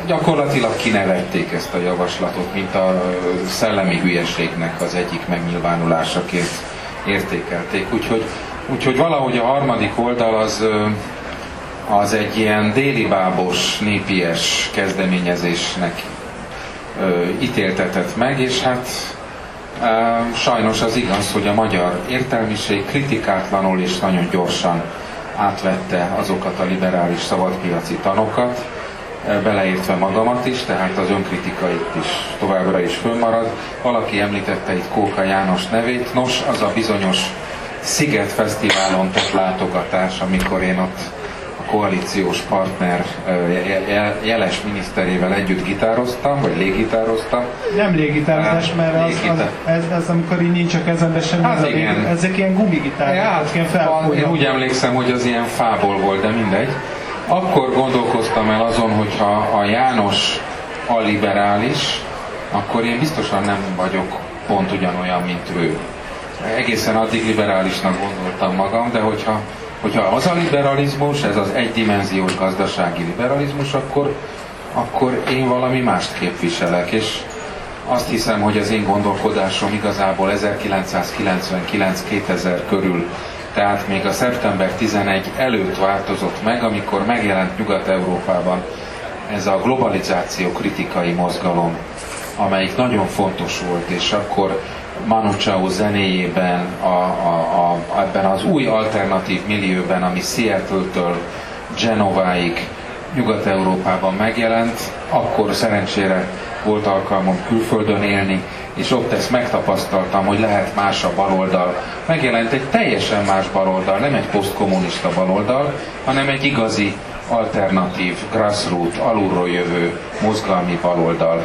Gyakorlatilag kinevették ezt a javaslatot, mint a szellemi hülyeségnek az egyik megnyilvánulásaként értékelték. Úgyhogy Úgyhogy valahogy a harmadik oldal az, az egy ilyen délibábos, népies kezdeményezésnek ítéltetett meg, és hát sajnos az igaz, hogy a magyar értelmiség kritikátlanul és nagyon gyorsan átvette azokat a liberális szabadpiaci tanokat, beleértve magamat is, tehát az önkritika itt is továbbra is fönnmarad. Valaki említette itt Kóka János nevét, nos, az a bizonyos Sziget Fesztiválon tett látogatás, amikor én ott a koalíciós partner jeles miniszterével együtt gitároztam, vagy légitároztam. Nem légitározás, mert az, az, ez, ez, amikor így nincs a kezembe semmi, hát ez igen. A, ezek ilyen gumigitárok. Hát, ilyen én úgy emlékszem, hogy az ilyen fából volt, de mindegy. Akkor gondolkoztam el azon, hogyha a János a liberális, akkor én biztosan nem vagyok pont ugyanolyan, mint ő egészen addig liberálisnak gondoltam magam, de hogyha, hogyha az a liberalizmus, ez az egydimenziós gazdasági liberalizmus, akkor, akkor én valami mást képviselek, és azt hiszem, hogy az én gondolkodásom igazából 1999-2000 körül, tehát még a szeptember 11 előtt változott meg, amikor megjelent Nyugat-Európában ez a globalizáció kritikai mozgalom, amelyik nagyon fontos volt, és akkor Manu Chao zenéjében, a, a, a, ebben az új alternatív millióben, ami Seattle-től Genováig Nyugat-Európában megjelent, akkor szerencsére volt alkalmam külföldön élni, és ott ezt megtapasztaltam, hogy lehet más a baloldal. Megjelent egy teljesen más baloldal, nem egy posztkommunista baloldal, hanem egy igazi alternatív, grassroot, alulról jövő mozgalmi baloldal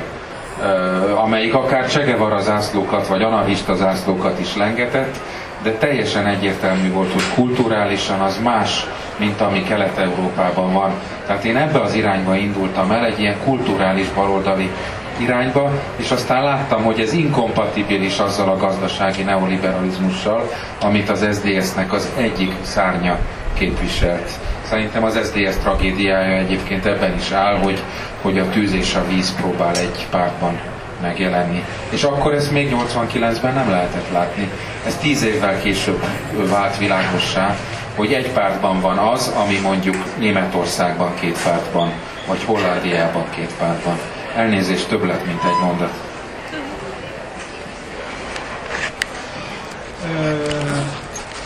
amelyik akár Csegevara zászlókat vagy anarchista zászlókat is lengetett, de teljesen egyértelmű volt, hogy kulturálisan az más, mint ami Kelet-Európában van. Tehát én ebbe az irányba indultam el, egy ilyen kulturális baloldali irányba, és aztán láttam, hogy ez inkompatibilis azzal a gazdasági neoliberalizmussal, amit az SZDSZ-nek az egyik szárnya képviselt. Szerintem az SZDSZ tragédiája egyébként ebben is áll, hogy, hogy a tűz és a víz próbál egy pártban megjelenni. És akkor ezt még 89-ben nem lehetett látni. Ez tíz évvel később vált világossá, hogy egy pártban van az, ami mondjuk Németországban két pártban, vagy Hollandiában két pártban. Elnézést több lett, mint egy mondat.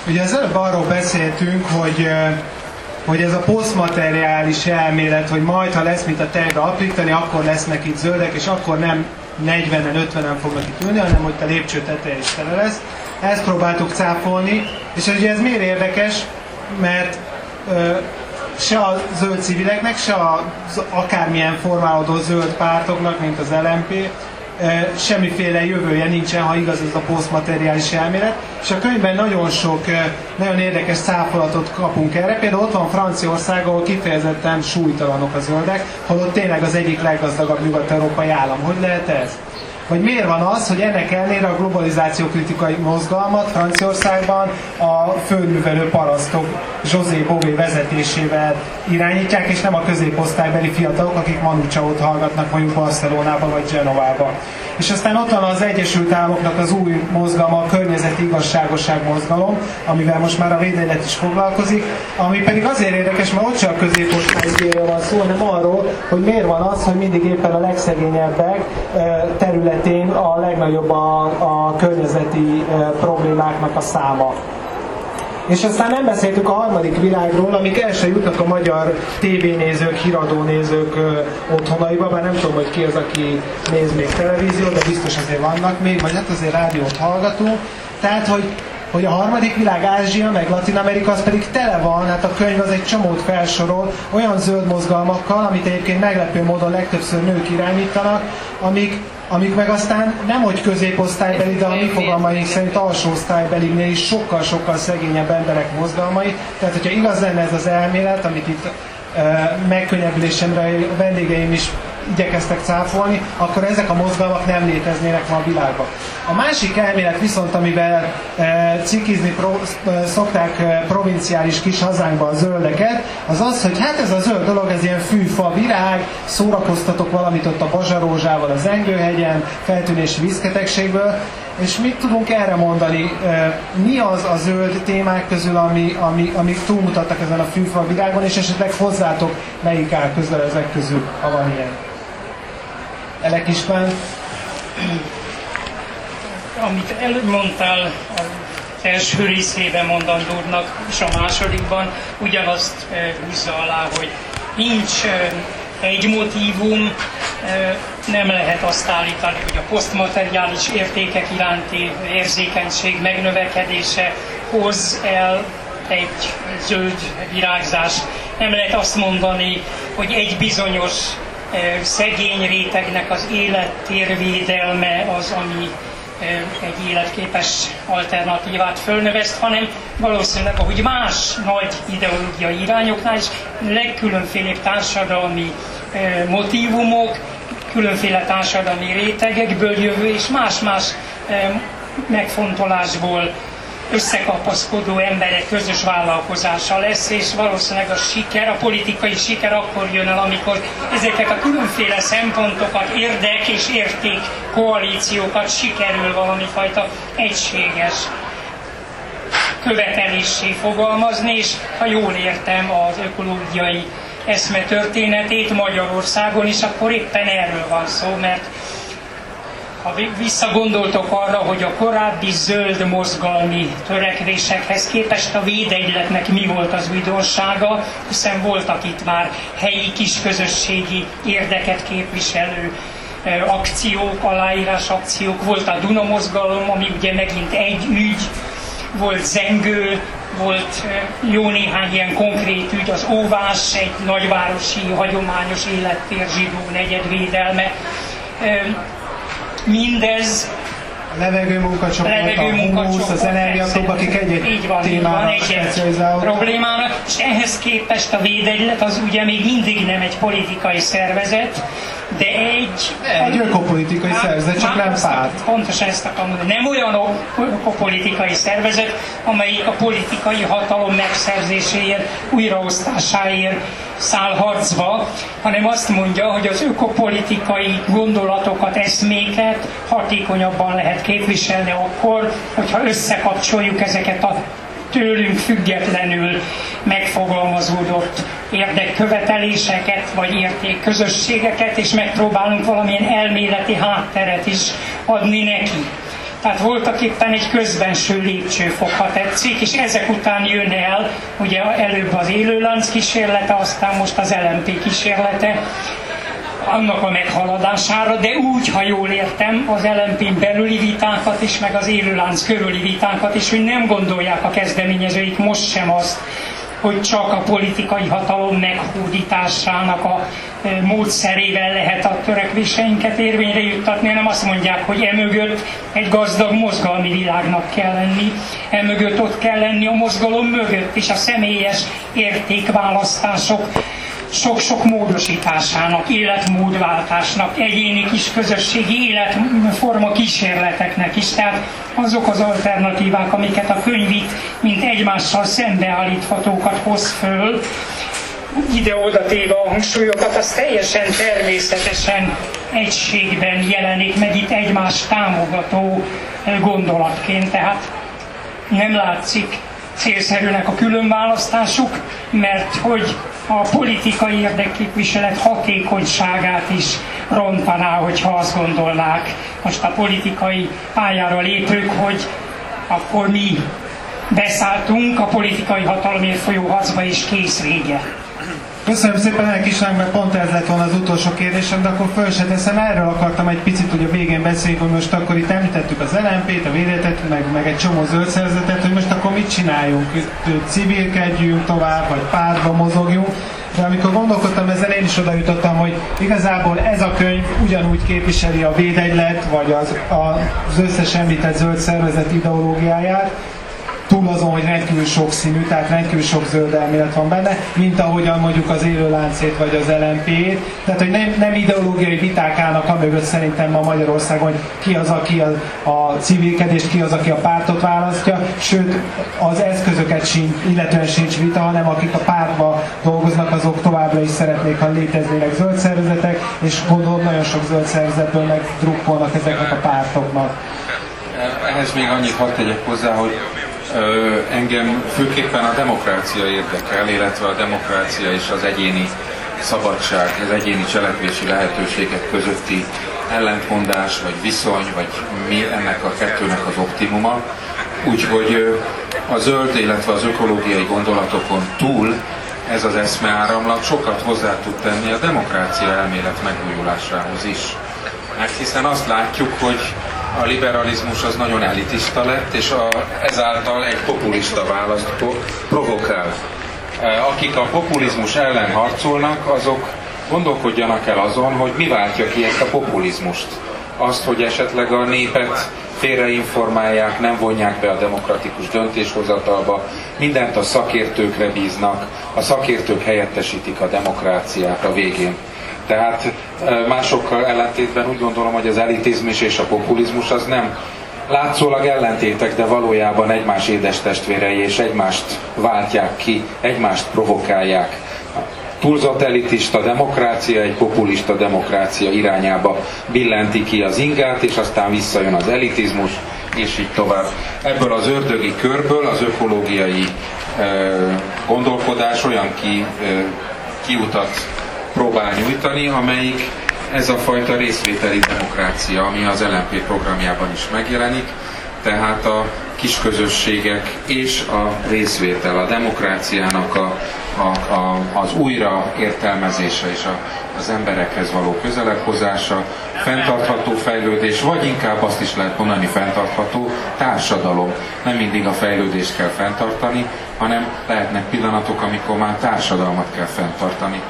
ugye az előbb arról beszéltünk, hogy hogy ez a posztmateriális elmélet, hogy majd, ha lesz mit a tejbe aprítani, akkor lesznek itt zöldek, és akkor nem 40-en, 50-en fognak itt ülni, hanem hogy a lépcső teteje is tele lesz. Ezt próbáltuk cáfolni, és ugye ez miért érdekes, mert ö, se a zöld civileknek, se az akármilyen formálódó zöld pártoknak, mint az LMP, semmiféle jövője nincsen, ha igaz ez a posztmateriális elmélet. És a könyvben nagyon sok, nagyon érdekes száfolatot kapunk erre. Például ott van Franciaország, ahol kifejezetten súlytalanok a zöldek, holott tényleg az egyik leggazdagabb nyugat-európai állam. Hogy lehet ez? Hogy miért van az, hogy ennek ellenére a globalizáció kritikai mozgalmat Franciaországban a földművelő parasztok José Bové vezetésével irányítják, és nem a középosztálybeli fiatalok, akik Manu Chao-t hallgatnak mondjuk Barcelonába vagy Genovába. És aztán ott van az Egyesült Államoknak az új mozgalma, a környezeti igazságosság mozgalom, amivel most már a védegylet is foglalkozik, ami pedig azért érdekes, mert ott sem a középosztályból van szó, hanem arról, hogy miért van az, hogy mindig éppen a legszegényebbek területén a legnagyobb a, a környezeti problémáknak a száma. És aztán nem beszéltük a harmadik világról, amik el se jutnak a magyar tévénézők, híradónézők otthonaiba, bár nem tudom, hogy ki az, aki néz még televíziót, de biztos azért vannak még, vagy hát azért rádiót hallgatunk. Tehát, hogy hogy a harmadik világ, Ázsia, meg Latin Amerika, az pedig tele van, hát a könyv az egy csomót felsorol, olyan zöld mozgalmakkal, amit egyébként meglepő módon legtöbbször nők irányítanak, amik, amik meg aztán nem hogy középosztálybeli, de a mi fogalmaink szerint alsó osztálybelignél is sokkal-sokkal szegényebb emberek mozgalmai. Tehát, hogyha igaz lenne ez az elmélet, amit itt megkönnyebbülésemre a vendégeim is igyekeztek cáfolni, akkor ezek a mozgalmak nem léteznének ma a világban. A másik elmélet viszont, amivel e, cikizni pro, e, szokták e, provinciális kis hazánkban a zöldeket, az az, hogy hát ez a zöld dolog, ez ilyen fűfa virág, szórakoztatok valamit ott a Bazsarózsával az Engőhegyen, feltűnési vízketegségből, és mit tudunk erre mondani? Mi az a zöld témák közül, ami, ami, amik túlmutattak ezen a fűfa világon, és esetleg hozzátok melyik áll közel ezek közül, ha van ilyen? Elek István? Amit elmondtál az első részében mondandódnak, és a másodikban ugyanazt húzza alá, hogy nincs egy motívum, nem lehet azt állítani, hogy a posztmateriális értékek iránti érzékenység megnövekedése hoz el egy zöld virágzás. Nem lehet azt mondani, hogy egy bizonyos szegény rétegnek az élettérvédelme az, ami egy életképes alternatívát fölnövezt, hanem valószínűleg, ahogy más nagy ideológiai irányoknál is legkülönfélébb társadalmi motivumok, különféle társadalmi rétegekből jövő és más-más megfontolásból összekapaszkodó emberek közös vállalkozása lesz, és valószínűleg a siker, a politikai siker akkor jön el, amikor ezeket a különféle szempontokat, érdek és érték koalíciókat sikerül valami fajta egységes követeléssé fogalmazni, és ha jól értem az ökológiai eszme történetét Magyarországon is, akkor éppen erről van szó, mert ha visszagondoltok arra, hogy a korábbi zöld mozgalmi törekvésekhez képest a védegyletnek mi volt az újdonsága, hiszen voltak itt már helyi kisközösségi érdeket képviselő akciók, aláírás akciók, volt a Duna mozgalom, ami ugye megint egy ügy, volt zengő, volt jó néhány ilyen konkrét ügy, az óvás, egy nagyvárosi, hagyományos élettér zsidó negyedvédelme. Mindez a levegő munkacsoport, levegő munkacsoport, az energiaklub, akik egy-egy témára specializálódnak. problémának, és ehhez képest a védegylet az ugye még mindig nem egy politikai szervezet, de egy... Egy ökopolitikai szervezet, csak nem párt. Pontosan ezt akarom mondani. Nem olyan ökopolitikai szervezet, amelyik a politikai hatalom megszerzéséért, újraosztásáért száll harcba, hanem azt mondja, hogy az ökopolitikai gondolatokat, eszméket hatékonyabban lehet képviselni akkor, hogyha összekapcsoljuk ezeket a tőlünk függetlenül megfogalmazódott érdekköveteléseket, vagy értékközösségeket, és megpróbálunk valamilyen elméleti hátteret is adni neki. Tehát voltak éppen egy közbenső lépcsőfok, ha tetszik, és ezek után jön el, ugye előbb az élőlánc kísérlete, aztán most az LMP kísérlete, annak a meghaladására, de úgy, ha jól értem, az lmp belüli vitákat is, meg az élőlánc körüli vitákat is, hogy nem gondolják a kezdeményezőik most sem azt, hogy csak a politikai hatalom meghódításának a e, módszerével lehet a törekvéseinket érvényre juttatni, hanem azt mondják, hogy emögött egy gazdag mozgalmi világnak kell lenni, emögött ott kell lenni a mozgalom mögött is a személyes értékválasztások sok-sok módosításának, életmódváltásnak, egyéni kis közösségi életforma kísérleteknek is. Tehát azok az alternatívák, amiket a könyvit, mint egymással szembeállíthatókat hoz föl, ide-oda téve a hangsúlyokat, az teljesen természetesen egységben jelenik meg itt egymás támogató gondolatként. Tehát nem látszik célszerűnek a különválasztásuk, mert hogy a politikai érdekképviselet hatékonyságát is rontaná, hogyha azt gondolnák most a politikai pályára lépők, hogy akkor mi beszálltunk a politikai hatalomért folyó harcba, és kész vége. Köszönöm szépen, István, mert pont ez lett volna az utolsó kérdésem, de akkor föl se teszem. Erről akartam egy picit, hogy a végén beszélni, hogy most akkor itt említettük az LMP-t, a véletet, meg, meg egy csomó zöld szervezetet, hogy most akkor mit csináljunk? Civilkedjünk tovább, vagy pártba mozogjunk. De amikor gondolkodtam ezen, én is oda jutottam, hogy igazából ez a könyv ugyanúgy képviseli a védegylet, vagy az, az összes említett zöld szervezet ideológiáját, túl azon, hogy rendkívül sok színű, tehát rendkívül sok zöld elmélet van benne, mint ahogyan mondjuk az élőláncét vagy az lmp. Tehát, hogy nem, nem ideológiai viták állnak a mögött szerintem ma Magyarországon, hogy ki az, aki a, a civilkedést, ki az, aki a pártot választja, sőt az eszközöket sincs, illetően sincs vita, hanem akik a pártba dolgoznak, azok továbbra is szeretnék, ha léteznének zöld szervezetek, és gondolom nagyon sok zöld szervezetből meg druppolnak ezeknek a pártoknak. Ehhez még annyit hadd tegyek hozzá, hogy engem főképpen a demokrácia érdekel, illetve a demokrácia és az egyéni szabadság, az egyéni cselekvési lehetőségek közötti ellentmondás, vagy viszony, vagy mi ennek a kettőnek az optimuma. Úgyhogy a zöld, illetve az ökológiai gondolatokon túl ez az eszmeáramlat sokat hozzá tud tenni a demokrácia elmélet megújulásához is. Mert hiszen azt látjuk, hogy a liberalizmus az nagyon elitista lett, és a, ezáltal egy populista választ provokál. E, akik a populizmus ellen harcolnak, azok gondolkodjanak el azon, hogy mi váltja ki ezt a populizmust. Azt, hogy esetleg a népet félreinformálják, nem vonják be a demokratikus döntéshozatalba, mindent a szakértőkre bíznak, a szakértők helyettesítik a demokráciát a végén. Tehát másokkal ellentétben úgy gondolom, hogy az elitizmus és a populizmus az nem látszólag ellentétek, de valójában egymás édes testvérei, és egymást váltják ki, egymást provokálják. Túlzott elitista demokrácia egy populista demokrácia irányába billenti ki az ingát, és aztán visszajön az elitizmus, és így tovább. Ebből az ördögi körből az ökológiai gondolkodás olyan ki, kiutat próbál nyújtani, amelyik ez a fajta részvételi demokrácia, ami az LNP programjában is megjelenik, tehát a kisközösségek és a részvétel, a demokráciának a, a, a, az újra értelmezése és a, az emberekhez való közelebb hozása, fenntartható fejlődés, vagy inkább azt is lehet mondani fenntartható társadalom. Nem mindig a fejlődést kell fenntartani, hanem lehetnek pillanatok, amikor már társadalmat kell fenntartani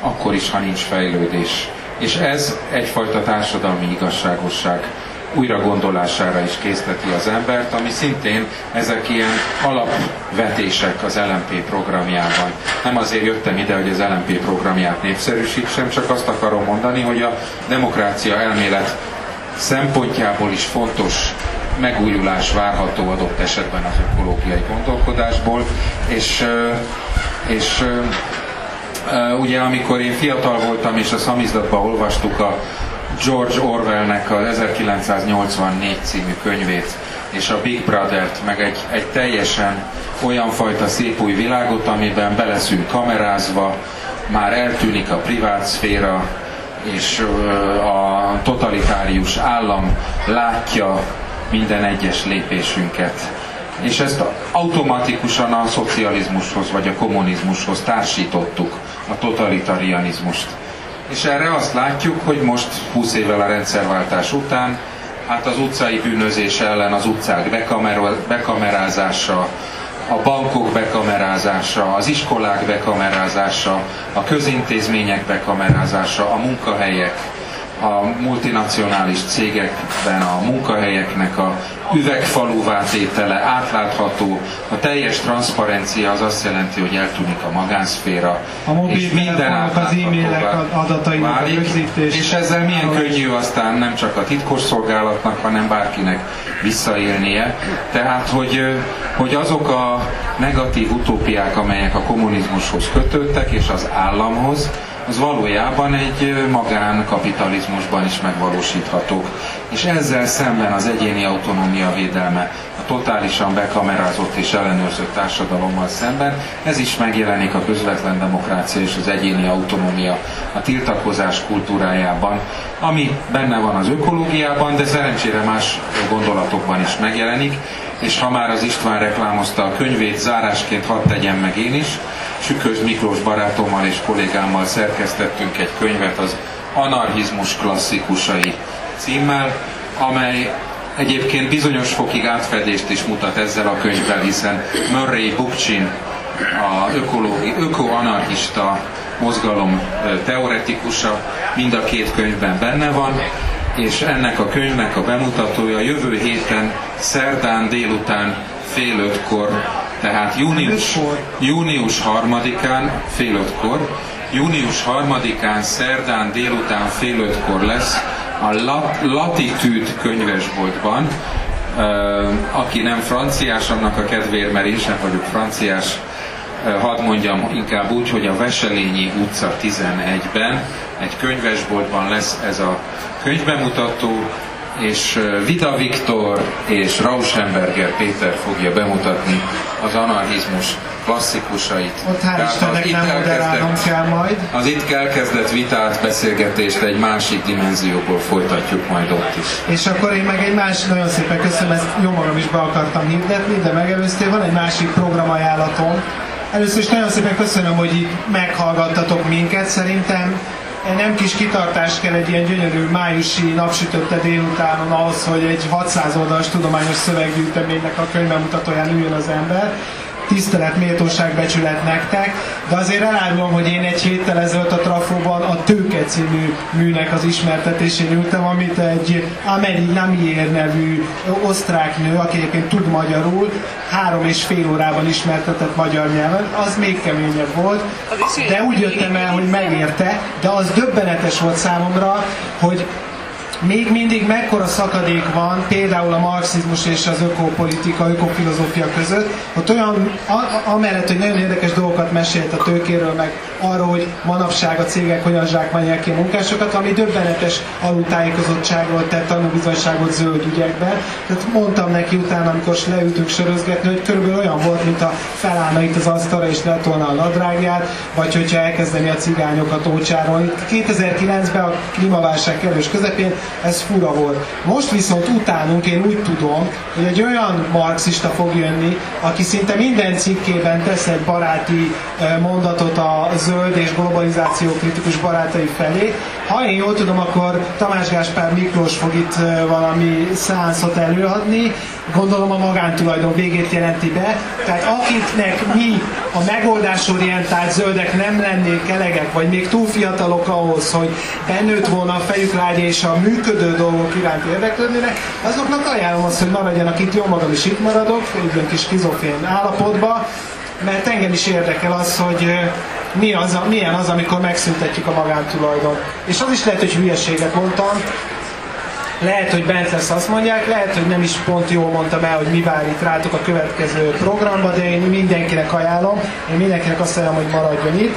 akkor is, ha nincs fejlődés. És ez egyfajta társadalmi igazságosság újra gondolására is készteti az embert, ami szintén ezek ilyen alapvetések az LMP programjában. Nem azért jöttem ide, hogy az LMP programját népszerűsítsem, csak azt akarom mondani, hogy a demokrácia elmélet szempontjából is fontos megújulás várható adott esetben az ökológiai gondolkodásból, és, és ugye amikor én fiatal voltam és a szamizdatban olvastuk a George Orwellnek a 1984 című könyvét, és a Big Brother-t, meg egy, egy teljesen olyan fajta szép új világot, amiben beleszünk kamerázva, már eltűnik a privát szféra, és a totalitárius állam látja minden egyes lépésünket. És ezt automatikusan a szocializmushoz vagy a kommunizmushoz társítottuk, a totalitarianizmust. És erre azt látjuk, hogy most 20 évvel a rendszerváltás után, hát az utcai bűnözés ellen az utcák bekamerázása, a bankok bekamerázása, az iskolák bekamerázása, a közintézmények bekamerázása, a munkahelyek, a multinacionális cégekben a munkahelyeknek a üvegfaluvá tétele, átlátható, a teljes transzparencia az azt jelenti, hogy eltűnik a magánszféra, a és minden az e-mailek adatainak válik, rögzítés. És ezzel milyen könnyű aztán nem csak a titkosszolgálatnak, hanem bárkinek visszaélnie. Tehát, hogy, hogy azok a negatív utópiák, amelyek a kommunizmushoz kötődtek, és az államhoz, az valójában egy magánkapitalizmusban is megvalósíthatók. És ezzel szemben az egyéni autonómia védelme, a totálisan bekamerázott és ellenőrzött társadalommal szemben, ez is megjelenik a közvetlen demokrácia és az egyéni autonómia a tiltakozás kultúrájában, ami benne van az ökológiában, de szerencsére más gondolatokban is megjelenik, és ha már az István reklámozta a könyvét, zárásként hadd tegyem meg én is, Sükös Miklós barátommal és kollégámmal szerkesztettünk egy könyvet az Anarchizmus klasszikusai címmel, amely egyébként bizonyos fokig átfedést is mutat ezzel a könyvvel, hiszen Murray Bookchin, a ökológi, ökoanarchista mozgalom teoretikusa, mind a két könyvben benne van, és ennek a könyvnek a bemutatója jövő héten, szerdán délután fél ötkor tehát június, június harmadikán fél ötkor, június harmadikán szerdán délután fél ötkor lesz a Latitude könyvesboltban. Aki nem franciás, annak a kedvéért, mert én sem vagyok franciás, hadd mondjam inkább úgy, hogy a Veselényi utca 11-ben egy könyvesboltban lesz ez a könyvbemutató, és Vida Viktor és Rauschenberger Péter fogja bemutatni az anarchizmus klasszikusait. Ott hál' Istennek nem moderálnom kell majd. Az itt elkezdett vitát, beszélgetést egy másik dimenzióból folytatjuk majd ott is. És akkor én meg egy másik, nagyon szépen köszönöm, ezt jó magam is be akartam hirdetni, de megelőztél, van egy másik programajánlatom. Először is nagyon szépen köszönöm, hogy itt meghallgattatok minket. Szerintem nem kis kitartás kell egy ilyen gyönyörű májusi napsütötte délutánon ahhoz, hogy egy 600 oldalas tudományos szöveggyűjteménynek a könyvemutatóján üljön az ember tisztelet, méltóság, becsület nektek, de azért elárulom, hogy én egy héttel ezelőtt a Trafóban a Tőke című műnek az ismertetésén ültem, amit egy Amélie Lamier nevű osztrák nő, aki egyébként tud magyarul, három és fél órában ismertetett magyar nyelven, az még keményebb volt, de úgy jöttem el, hogy megérte, de az döbbenetes volt számomra, hogy még mindig mekkora szakadék van például a marxizmus és az ökopolitika, ökofilozófia között, hogy olyan, a, amellett, hogy nagyon érdekes dolgokat mesélt a tőkéről, meg arról, hogy manapság a cégek hogyan zsákmányják ki a munkásokat, ami döbbenetes alultájékozottságról tett tanúbizonyságot zöld ügyekben. Tehát mondtam neki utána, amikor leültünk sörözgetni, hogy körülbelül olyan volt, mint a felállna itt az asztalra és letolna a nadrágját, vagy hogyha elkezdeni a cigányokat ócsárolni. 2009-ben a klímaválság kellős közepén ez fura volt. Most viszont utánunk én úgy tudom, hogy egy olyan marxista fog jönni, aki szinte minden cikkében tesz egy baráti mondatot a zöld és globalizáció kritikus barátai felé, Ha én jól tudom, akkor Tamás Gáspár Miklós fog itt valami szánszot előadni, gondolom a magántulajdon végét jelenti be. Tehát akiknek mi a megoldásorientált zöldek nem lennék elegek, vagy még túl fiatalok ahhoz, hogy bennőtt volna a fejük lágya és a működő dolgok iránt érdeklődnének, azoknak ajánlom azt, hogy maradjanak itt, jó magam is itt maradok, egy kis kizofén állapotban, mert engem is érdekel az, hogy mi az, milyen az, amikor megszüntetjük a magántulajdon. És az is lehet, hogy hülyeséget mondtam, lehet, hogy bent lesz, azt mondják, lehet, hogy nem is pont jól mondtam el, hogy mi vár itt rátok a következő programba, de én mindenkinek ajánlom, én mindenkinek azt ajánlom, hogy maradjon itt